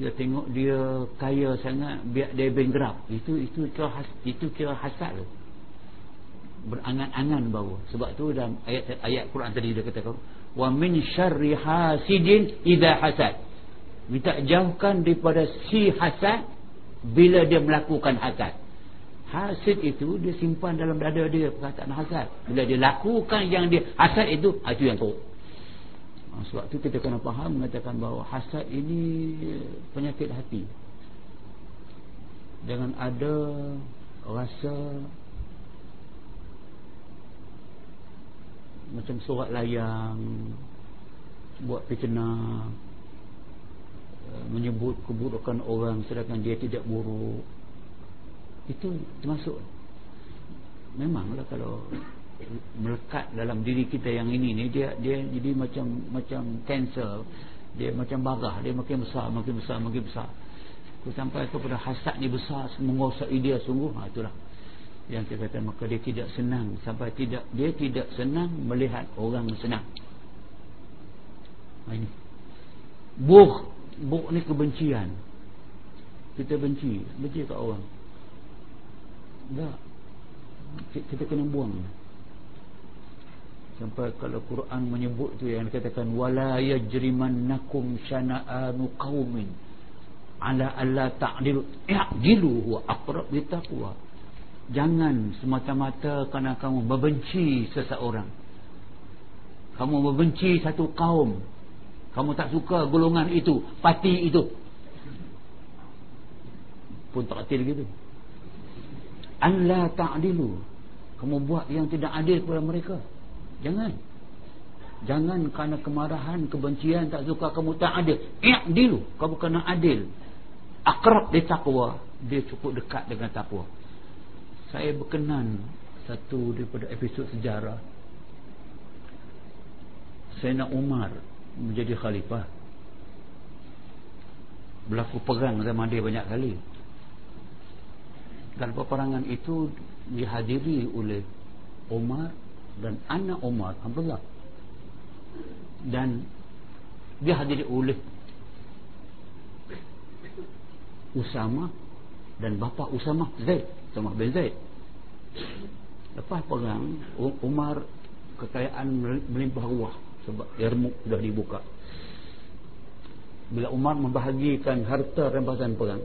[SPEAKER 2] kita tengok dia kaya sangat biar dia bankrupt itu itu kira has, itu kira hasad berangan-angan bahawa sebab tu dalam ayat ayat Quran tadi dia katakan wa min syarri hasidin idza hasad. Minta jauhkan daripada si hasad bila dia melakukan hasad. Hasid itu dia simpan dalam dada dia perkataan hasad. Bila dia lakukan yang dia hasad itu ah, itu yang teruk sebab tu kita kena faham mengatakan bahawa hasad ini penyakit hati. Jangan ada rasa macam surat layang buat fitnah eh, menyebut keburukan orang sedangkan dia tidak buruk. Itu termasuk. Memanglah kalau melekat dalam diri kita yang ini ni dia dia jadi macam macam kanser dia macam barah dia makin besar makin besar makin besar. Sampai kepada hasad ni besar menguasai dia sungguh. Ha, itulah yang kita kata maka dia tidak senang. Sampai tidak dia tidak senang melihat orang senang. Ha, ini. Buh buh ni kebencian. Kita benci benci kat orang. Tak kita kena buang sampai kalau Quran menyebut tu yang dikatakan wala yajrimannakum syana'anu qaumin ala alla ta'dilu i'dilu huwa aqrab litaqwa Jangan semata-mata kerana kamu membenci seseorang. Kamu membenci satu kaum. Kamu tak suka golongan itu Parti itu. Pun tak adil gitu. Allah ta'adilu Kamu buat yang tidak adil kepada mereka Jangan. Jangan kerana kemarahan, kebencian Tak suka kamu tak adil. I'dilu Kamu kena adil. Akrab di takwa Dia cukup dekat dengan takwa. Saya berkenan satu daripada episod sejarah. Sayyidina Umar menjadi khalifah. Berlaku perang zaman dia banyak kali. Dan peperangan itu dihadiri oleh Umar dan anak Umar Abdullah. Dan dihadiri oleh Usama dan bapa Usama Zaid Usama bin Zaid. Lepas perang Umar kekayaan melimpah ruah sebab Yarmouk sudah dibuka. Bila Umar membahagikan harta rampasan perang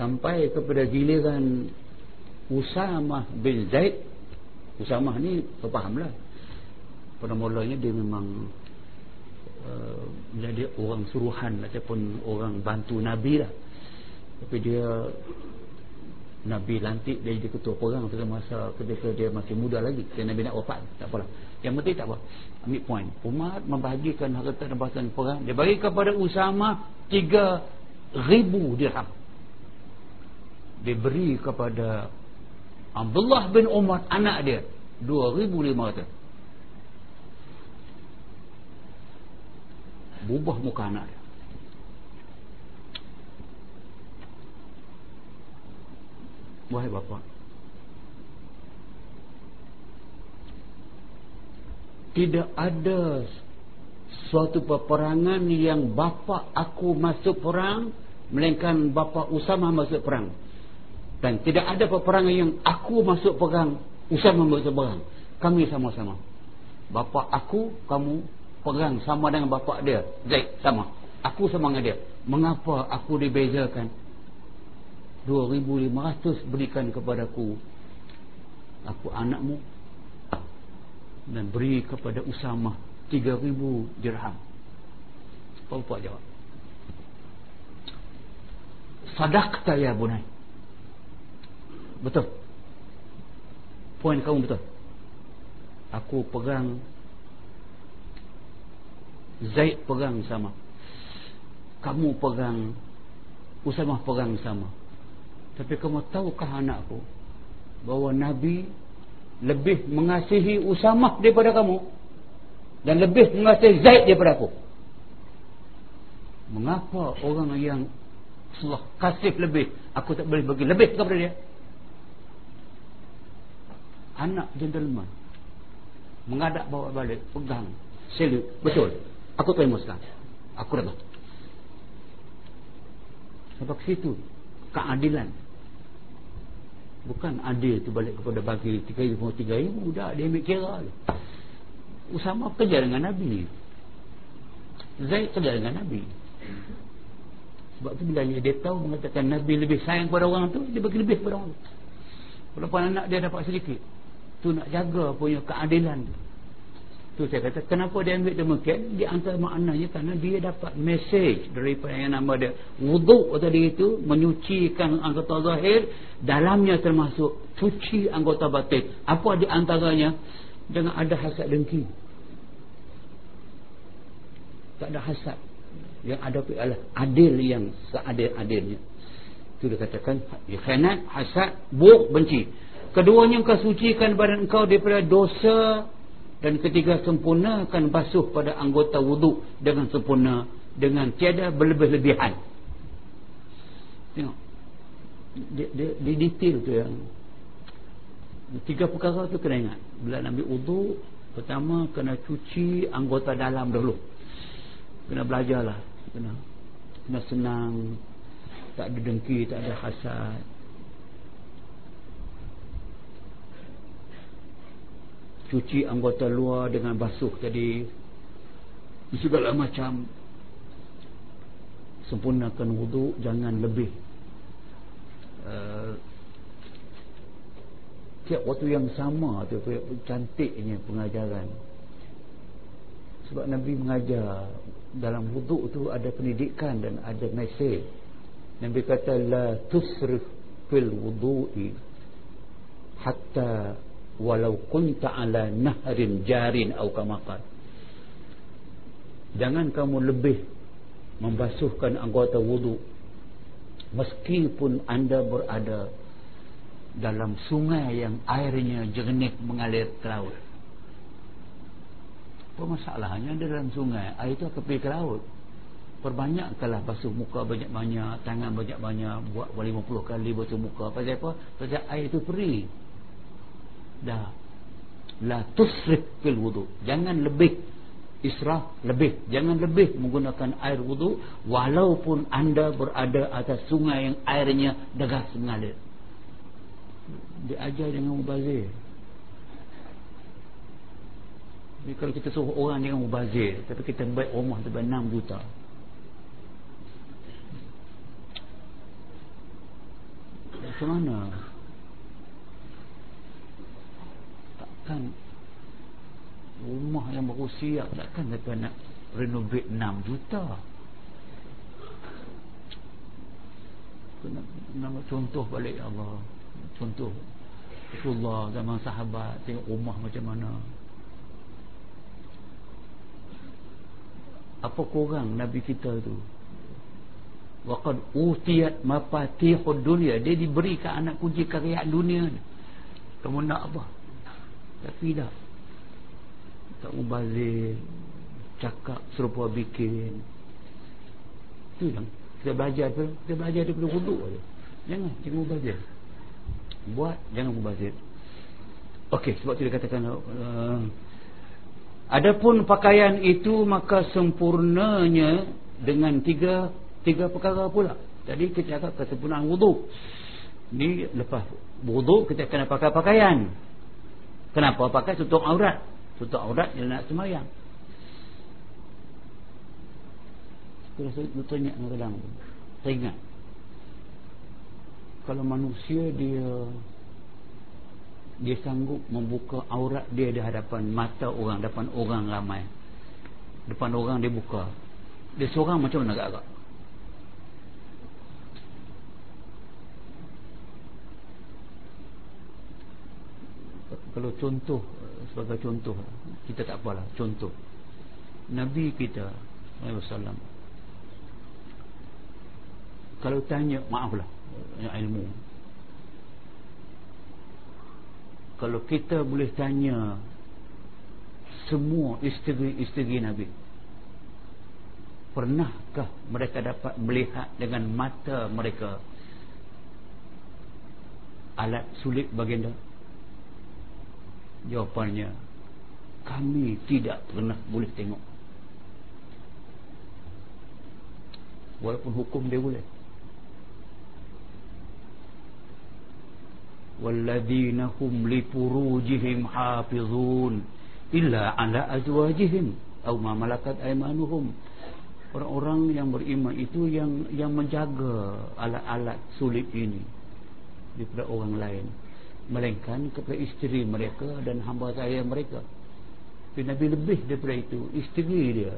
[SPEAKER 2] sampai kepada giliran Usama bin Zaid Usama ni terfahamlah pada mulanya dia memang uh, menjadi orang suruhan ataupun orang bantu Nabi lah. Tapi dia Nabi lantik dia jadi ketua perang pada masa ketika dia masih muda lagi. Dan Nabi nak wafat tak apalah. Yang penting tak apa. Ambil point. Umar membahagikan harta dan bahasan perang. Dia bagi kepada Usama 3000 dirham. Dia beri kepada Abdullah bin Umar anak dia. 2500 bubah muka anak dia. Wahai bapa. Tidak ada suatu peperangan yang bapa aku masuk perang melainkan bapa Usama masuk perang dan tidak ada peperangan yang aku masuk perang Usama masuk perang kami sama-sama bapa aku kamu perang sama dengan bapa dia Zaid sama aku sama dengan dia mengapa aku dibezakan 2500 berikan kepadaku aku anakmu dan beri kepada Usama 3000 dirham. Bapak jawab. Sadaqta ya bunai. Betul. Poin kamu betul. Aku pegang Zaid pegang sama. Kamu pegang Usamah pegang sama. Tapi kamu tahukah anakku bahawa Nabi lebih mengasihi Usamah daripada kamu? dan lebih mengasihi Zaid daripada aku mengapa orang yang Allah kasih lebih aku tak boleh bagi lebih kepada dia anak gentleman. Mengadap bawa balik pegang selut betul. Aku terima sekarang. Aku dah sebab situ. Keadilan. Bukan adil tu balik kepada bagi tiga ribu tiga ribu. Dah dia ambil kira Usama kerja dengan Nabi Zaid kerja dengan Nabi. Sebab tu bila dia tahu mengatakan Nabi lebih sayang kepada orang tu dia bagi lebih kepada orang tu. Walaupun anak dia dapat sedikit tu nak jaga punya keadilan tu. Tu saya kata kenapa dia ambil demikian di antara maknanya kerana dia dapat mesej daripada yang nama dia. Wuduk tadi itu menyucikan anggota zahir dalamnya termasuk cuci anggota batin. Apa di antaranya? Jangan ada hasad dengki. Tak ada hasad. Yang ada ialah adil yang seadil-adilnya. Itu dikatakan khianat hasad buruk benci keduanya engkau sucikan badan engkau daripada dosa. Dan ketiga sempurnakan basuh pada anggota wuduk dengan sempurna dengan tiada berlebih-lebihan. Tengok. Di, di, di detail tu yang tiga perkara tu kena ingat. Bila nak ambil wuduk pertama kena cuci anggota dalam dulu kena belajarlah. Kena kena senang. Tak ada dengki tak ada hasad cuci anggota luar dengan basuh tadi. Segala macam. Sempurnakan wuduk jangan lebih. Uh, tiap waktu yang sama tu cantiknya pengajaran. Sebab Nabi mengajar dalam wuduk tu ada pendidikan dan ada mesej. Nabi kata la tusrif fil wudu'i hatta walau kunta ala nahrin jarin atau kamakal jangan kamu lebih membasuhkan anggota wuduk meskipun anda berada dalam sungai yang airnya jernih mengalir ke laut. Apa masalahnya dalam sungai air itu akan pergi ke laut. Perbanyakkanlah basuh muka banyak-banyak tangan banyak-banyak buat 50 kali basuh muka. Pasal apa? pasal air itu perih dah. La tusrif fil wudu. Jangan lebih israf lebih. Jangan lebih menggunakan air wudu walaupun anda berada atas sungai yang airnya deras mengalir. Diajar dengan mubazir. Jadi kalau kita suruh orang jangan mubazir Tapi kita baik rumah tu 6 juta. Macam mana Takkan Rumah yang baru siap Takkan kita nak renovate 6 juta. Nama contoh balik Allah. Contoh Rasulullah zaman sahabat Tengok rumah macam mana. Apa kurang nabi kita tu? Waqad utiyat mafatihud dunia. Dia diberikan anak kunci kekayaan dunia ni. Kamu nak apa tapi tak tak mubazir cakap serupa bikin tu yang kita belajar tu kita belajar daripada wuduk je jangan jangan mubazir buat jangan mubazir Okey, sebab tu dia katakan uh, Adapun pakaian itu maka sempurnanya dengan tiga tiga perkara pula. Tadi kita cakap kesempurnaan wuduk. Ni lepas wuduk kita kena pakai pakaian. Kenapa? Pakai tutup aurat? Tutup aurat dia nak semayang. Saya rasa bertanya kadang Saya ingat. Kalau manusia dia Dia sanggup membuka aurat dia di hadapan mata orang Depan orang ramai. Depan orang dia buka. Dia seorang macam mana agak-agak Kalau contoh Sebagai contoh Kita tak apalah Contoh. Nabi kita Wasallam kalau tanya maaflah ilmu. Kalau kita boleh tanya semua isteri-isteri Nabi pernahkah mereka dapat melihat dengan mata mereka alat sulit baginda jawapannya kami tidak pernah boleh tengok walaupun hukum dia boleh والذين هم لفروجهم حافظون إلا على أزواجهم أو ما ملكت أيمانهم orang-orang yang beriman itu yang yang menjaga alat-alat sulit ini daripada orang lain melainkan kepada isteri mereka dan hamba saya mereka. Tapi Nabi lebih daripada itu isteri dia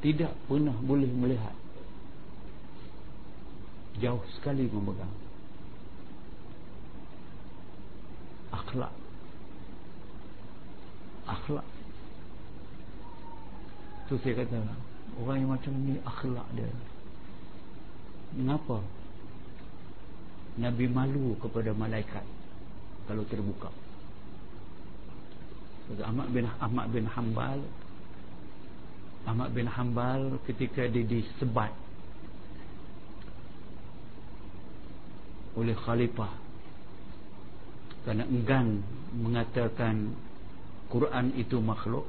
[SPEAKER 2] tidak pernah boleh melihat. Jauh sekali memegang. Akhlak. Akhlak. Tu saya kata orang yang macam ni akhlak dia. Mengapa Nabi malu kepada malaikat kalau terbuka. Ahmad bin Ahmad bin Hambal Ahmad bin Hambal ketika dia disebat oleh khalifah kerana enggan mengatakan Quran itu makhluk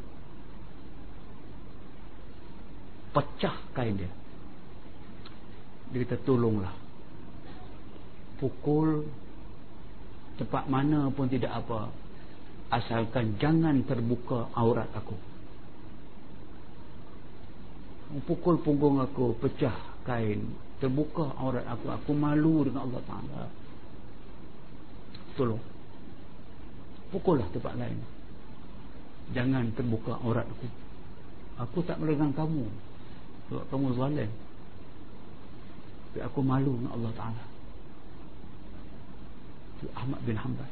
[SPEAKER 2] pecah kain dia. Dia kata tolonglah pukul tempat mana pun tidak apa asalkan jangan terbuka aurat aku. Pukul punggung aku pecah kain terbuka aurat aku aku malu dengan Allah Ta'ala. Tolong. Pukullah tempat lain. Jangan terbuka aurat aku. Aku tak meregang kamu. Sebab kamu zalim. Tapi aku malu dengan Allah Ta'ala itu Ahmad bin Hanbal.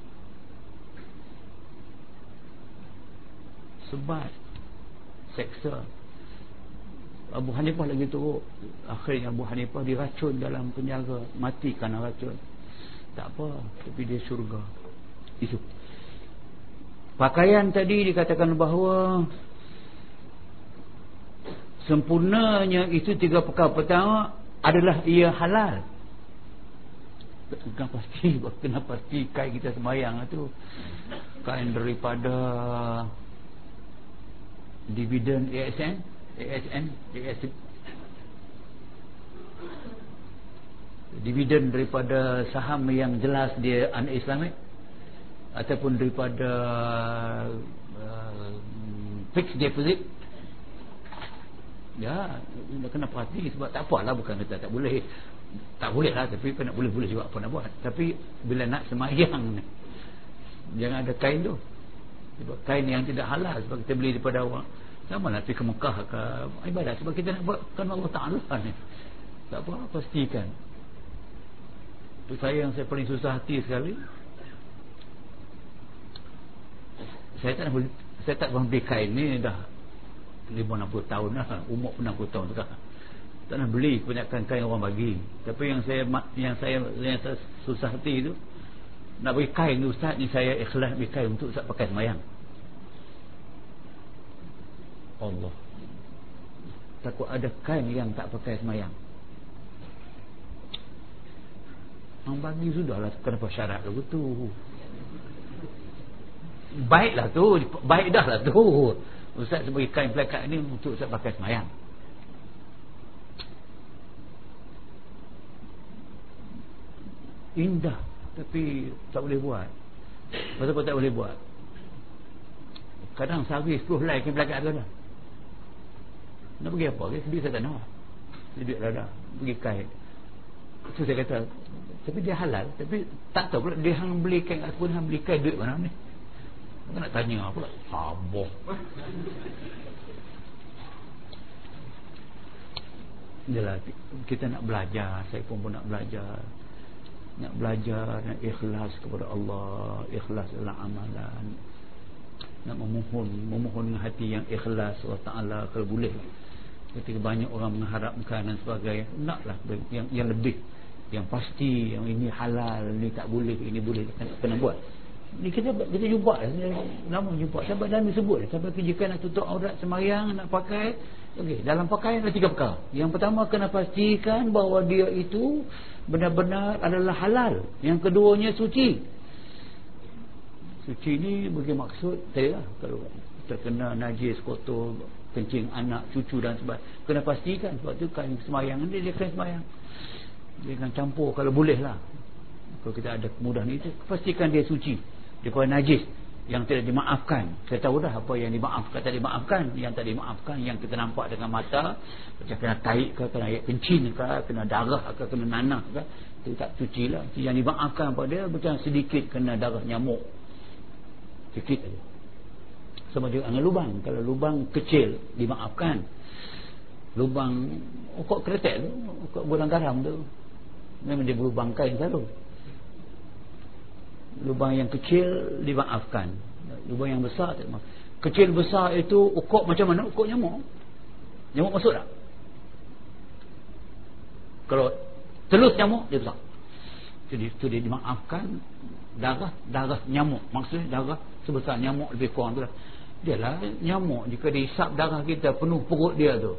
[SPEAKER 2] Sebat seksa. Abu Hanifah lagi teruk. Akhirnya Abu Hanifah diracun dalam penjara mati kerana racun. Tak apa tapi dia syurga. Itu. Pakaian tadi dikatakan bahawa sempurnanya itu tiga perkara pertama adalah ia halal. Bukan pasti, bukan pasti kain kita sembahyang itu kain daripada dividen ASN, ASN, ASN. Dividen daripada saham yang jelas dia un-Islamic ataupun daripada uh, fixed deposit. Ya kena perhati sebab tak apalah bukan kata tak boleh tak boleh lah tapi kena boleh-boleh juga apa nak buat. Tapi bila nak semayang ni jangan ada kain tu. Sebab kain yang tidak halal sebab kita beli daripada orang sama lah pergi ke Mekah ke ibadat sebab kita nak buat kan Allah Ta'ala ni. Tak apa pastikan. Itu saya yang saya paling susah hati sekali. Saya tak nak saya tak beli kain ni dah 5-60 tahun lah. Umur pun 60 tahun sekarang tak nak beli kebanyakan kain orang bagi. Tapi yang saya yang saya yang saya susah hati tu nak bagi kain ustaz ni saya ikhlas bagi kain untuk ustaz pakai semayang. Allah. Takut ada kain yang tak pakai semayang. Orang bagi sudahlah kenapa syarat tu? Baiklah tu baik dah lah tu. Ustaz sebagai kain pelekat ni untuk Ustaz pakai semayang indah. Tapi tak boleh buat. Kenapa tak boleh buat. Kadang sehari 10 helai kain pelekat tu dah. Nak pergi apa? Duit saya tak nak. Duit dah dah. Pergi kain itu saya kata tapi dia halal. Tapi tak tahu pula dia hang beli kain aku hang beli kain duit mana ni? Aku nak tanya pula. Sabar Yalah, kita nak belajar. Saya pun pun nak belajar nak belajar nak ikhlas kepada Allah. Ikhlas dalam amalan. Nak memohon memohon dengan hati yang ikhlas Allah Ta'ala kalau boleh. Ketika banyak orang mengharapkan dan sebagainya naklah yang, yang lebih. Yang pasti yang ini halal ini tak boleh ini boleh. Kena, kena buat. Ni kita kita jumpa. Lama jumpa. Sebab dalam sebut. Sampai kerja nak tutup aurat semayang nak pakai okey dalam pakaian ada tiga perkara. Yang pertama kena pastikan bahawa dia itu benar-benar adalah halal. Yang keduanya suci. Suci ni bagi maksud saya lah. Kalau terkena najis kotor kencing anak cucu dan sebagainya kena pastikan. Sebab tu kan semayang ni dia kena semayang. Jangan campur kalau boleh lah. Kalau kita ada kemudahan itu Pastikan dia suci. Daripada najis Yang tidak dimaafkan. Saya tahu dah apa yang dimaafkan Tak dimaafkan. Yang tak dimaafkan Yang kita nampak dengan mata Macam kena taik ke Kena air kencing ke Kena darah ke Kena nanah ke Itu tak suci lah. Yang dimaafkan pada dia Macam sedikit kena darah nyamuk. Sedikit saja Sama juga dengan lubang. Kalau lubang kecil Dimaafkan. Lubang Ukok keretek tu Ukok gudang garam tu. Memang dia berlubang kain selalu Lubang yang kecil dimaafkan. Lubang yang besar tak maaf. Kecil besar itu ukuk macam mana? Ukuk nyamuk. Nyamuk masuk tak? Kalau telus nyamuk dia besar. Jadi itu dia dimaafkan. Darah darah nyamuk. Maksudnya darah sebesar nyamuk lebih kurang tu lah. Dia lah nyamuk. Jika dihisap darah kita penuh perut dia tu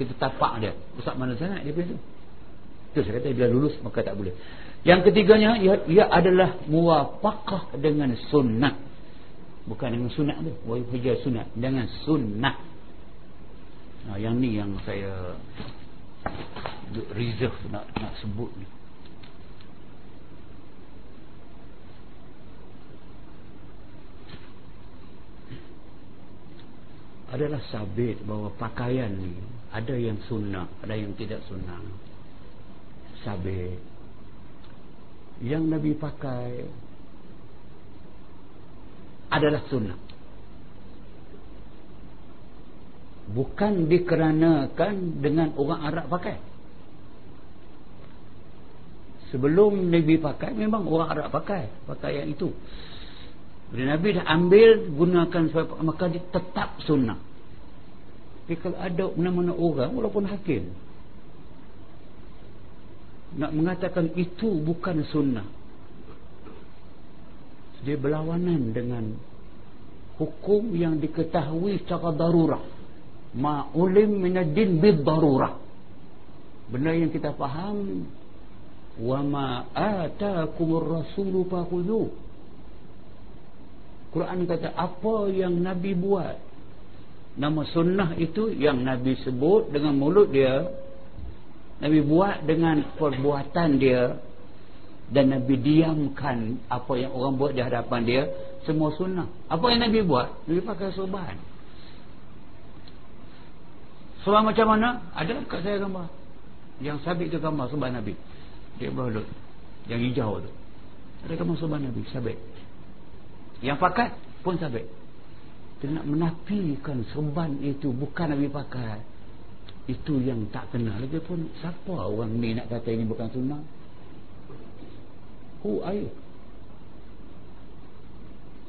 [SPEAKER 2] Kita tapak dia. Besar mana sangat dia punya tu? Itu saya kata bila lulus maka tak boleh. Yang ketiganya ia, ia adalah muwafaqah dengan sunnah. Bukan dengan sunat tu. Wa hujah sunat dengan sunnah. Nah, yang ni yang saya reserve nak nak sebut ni. adalah sabit bahawa pakaian ni ada yang sunnah, ada yang tidak sunnah sabit yang Nabi pakai adalah sunnah. Bukan dikeranakan dengan orang Arab pakai. Sebelum Nabi pakai memang orang Arab pakai pakai yang itu. Bila Nabi dah ambil gunakan maka dia tetap sunnah. Tapi kalau ada mana-mana orang walaupun hakim nak mengatakan itu bukan sunnah. Dia berlawanan dengan hukum yang diketahui secara darurah. Ma'ulim minadin bid darurah benda yang kita faham wa ma'atakumur rasulu fakudu Quran kata apa yang Nabi buat nama sunnah itu yang Nabi sebut dengan mulut dia Nabi buat dengan perbuatan dia dan Nabi diamkan apa yang orang buat di hadapan dia semua sunnah. Apa yang Nabi buat? Nabi pakai sorban sorban macam mana? Ada kat saya gambar. Yang sabit tu gambar sorban Nabi. Dia berhadut yang hijau tu. Ada gambar sorban Nabi sabit. Yang pakat pun sabit. Dia nak menafikan sorban itu bukan Nabi pakai itu yang tak kenal lagi pun siapa orang ni nak kata ini bukan sunnah? Who are you?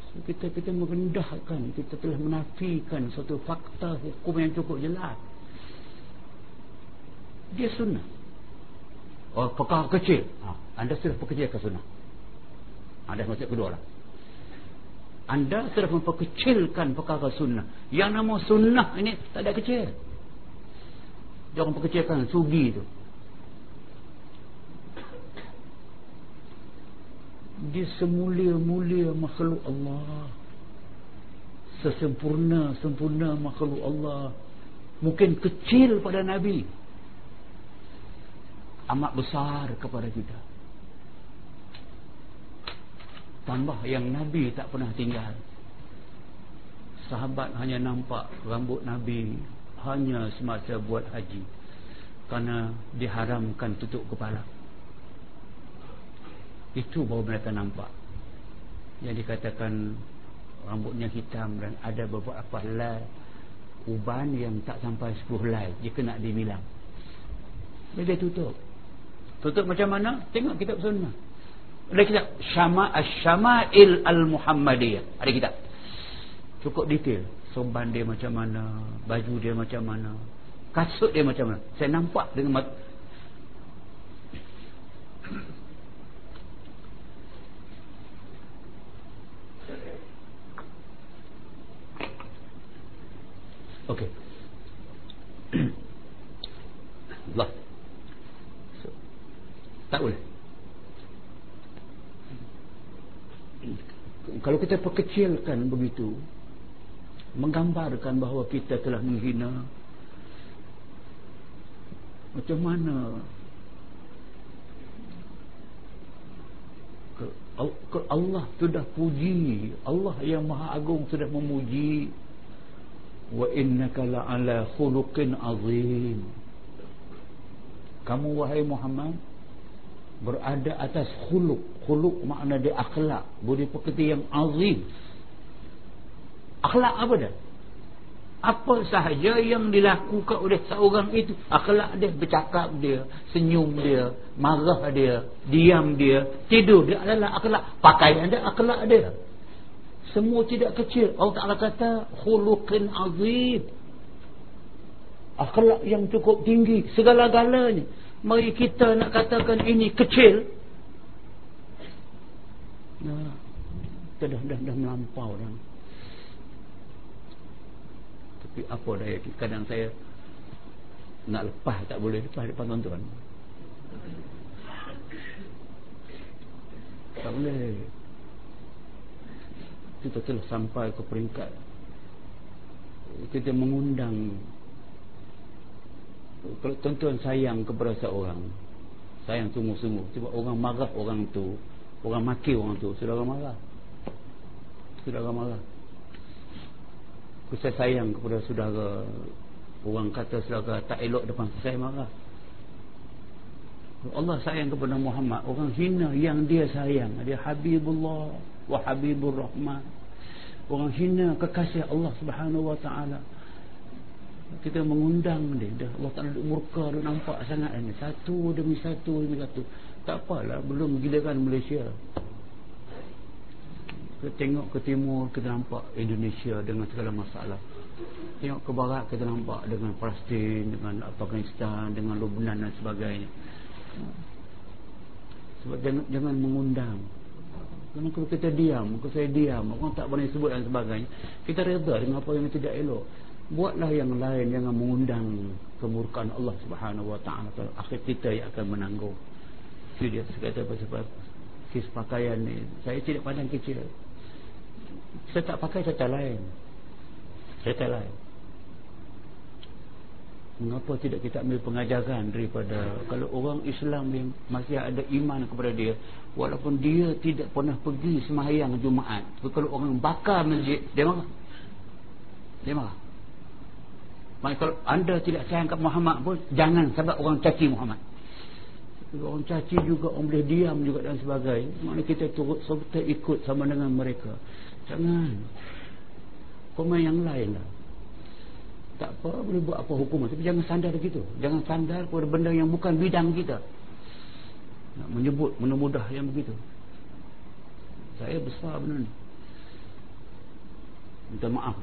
[SPEAKER 2] So, kita kita merendahkan kita telah menafikan satu fakta hukum yang cukup jelas. Dia sunnah. Oh perkara kecil. Ha, anda sudah perkecilkan sunnah? Ada ha, maksud kedua lah anda sudah memperkecilkan perkara sunnah. Yang nama sunnah ini tak ada kecil dia orang perkecilkan sugi tu. Dia semulia-mulia makhluk Allah. Sesempurna-sempurna makhluk Allah. Mungkin kecil pada Nabi. Amat besar kepada kita. Tambah yang Nabi tak pernah tinggal. Sahabat hanya nampak rambut Nabi hanya semasa buat haji kerana diharamkan tutup kepala. Itu baru mereka nampak. Yang dikatakan rambutnya hitam dan ada beberapa helai uban yang tak sampai 10 helai dia kena dimilang. Dia, dia tutup? Tutup macam mana? Tengok kitab sunnah. Ada kitab Syama Syama'il Al-Muhammadiyah. Ada kitab. Cukup detail sorban dia macam mana baju dia macam mana kasut dia macam mana saya nampak dengan mata Okey. Allah. So, tak boleh. Kalau kita perkecilkan begitu, menggambarkan bahawa kita telah menghina. Macam mana? Allah sudah puji. Allah yang maha agung sudah memuji. Wa innaka la'ala khuluqin azim. Kamu wahai Muhammad berada atas khuluq. Khuluq makna dia akhlak. Budi pekerti yang azim akhlak apa dah apa sahaja yang dilakukan oleh seorang itu akhlak dia bercakap dia senyum dia marah dia diam dia tidur dia adalah akhlak. Pakaian dia akhlak dia. Semua tidak kecil. Allah Ta'ala kata khuluqin azim. Akhlak yang cukup tinggi segala-galanya. Mari kita nak katakan ini kecil. Nah, kita dah, dah, dah melampau dah. Tapi apa daya kadang saya nak lepas tak boleh lepas depan tuan-tuan. Tak boleh. Kita telah sampai ke peringkat kita mengundang. Kalau tuan-tuan sayang kepada seorang sayang sungguh-sungguh. Sebab orang marah orang tu orang maki orang tu saudara marah. Saudara marah saya sayang kepada saudara. Orang kata saudara tak elok depan saya marah. Allah sayang kepada Muhammad. Orang hina yang dia sayang. Dia Habibullah wa habibur rahman. Orang hina kekasih Allah Subhanahu wa taala. Kita mengundang dia. Dah Allah Taala murka dia nampak sangat ini. Satu demi satu demi satu. Tak apalah belum giliran Malaysia kita tengok ke timur kita nampak Indonesia dengan segala masalah tengok ke barat kita nampak dengan Palestin dengan Afghanistan dengan Lebanon dan sebagainya sebab jangan, jangan mengundang kalau kita diam, kalau saya diam, orang tak boleh sebut dan sebagainya, kita reda dengan apa yang tidak elok. Buatlah yang lain jangan mengundang kemurkaan Allah Subhanahu Wa Taala. Akhir kita yang akan menanggung. Itu dia kata sebab kis pakaian ni, saya tidak pandang kecil. Saya tak pakai cerita lain. Cerita lain. Mengapa tidak kita ambil pengajaran daripada kalau orang Islam yang masih ada iman kepada dia walaupun dia tidak pernah pergi sembahyang Jumaat kalau orang bakar masjid dia marah. Dia marah. Maka kalau anda tidak sayang kepada Muhammad pun jangan sebab orang caci Muhammad. Orang caci juga orang boleh diam juga dan sebagainya. Maknanya kita turut serta ikut sama dengan mereka jangan. Komen yang lain lah. Tak apa boleh buat apa hukuman tapi jangan sandar begitu. Jangan sandar kepada benda yang bukan bidang kita. Nak menyebut mudah-mudah yang begitu. Saya besar benda ni. Minta maaf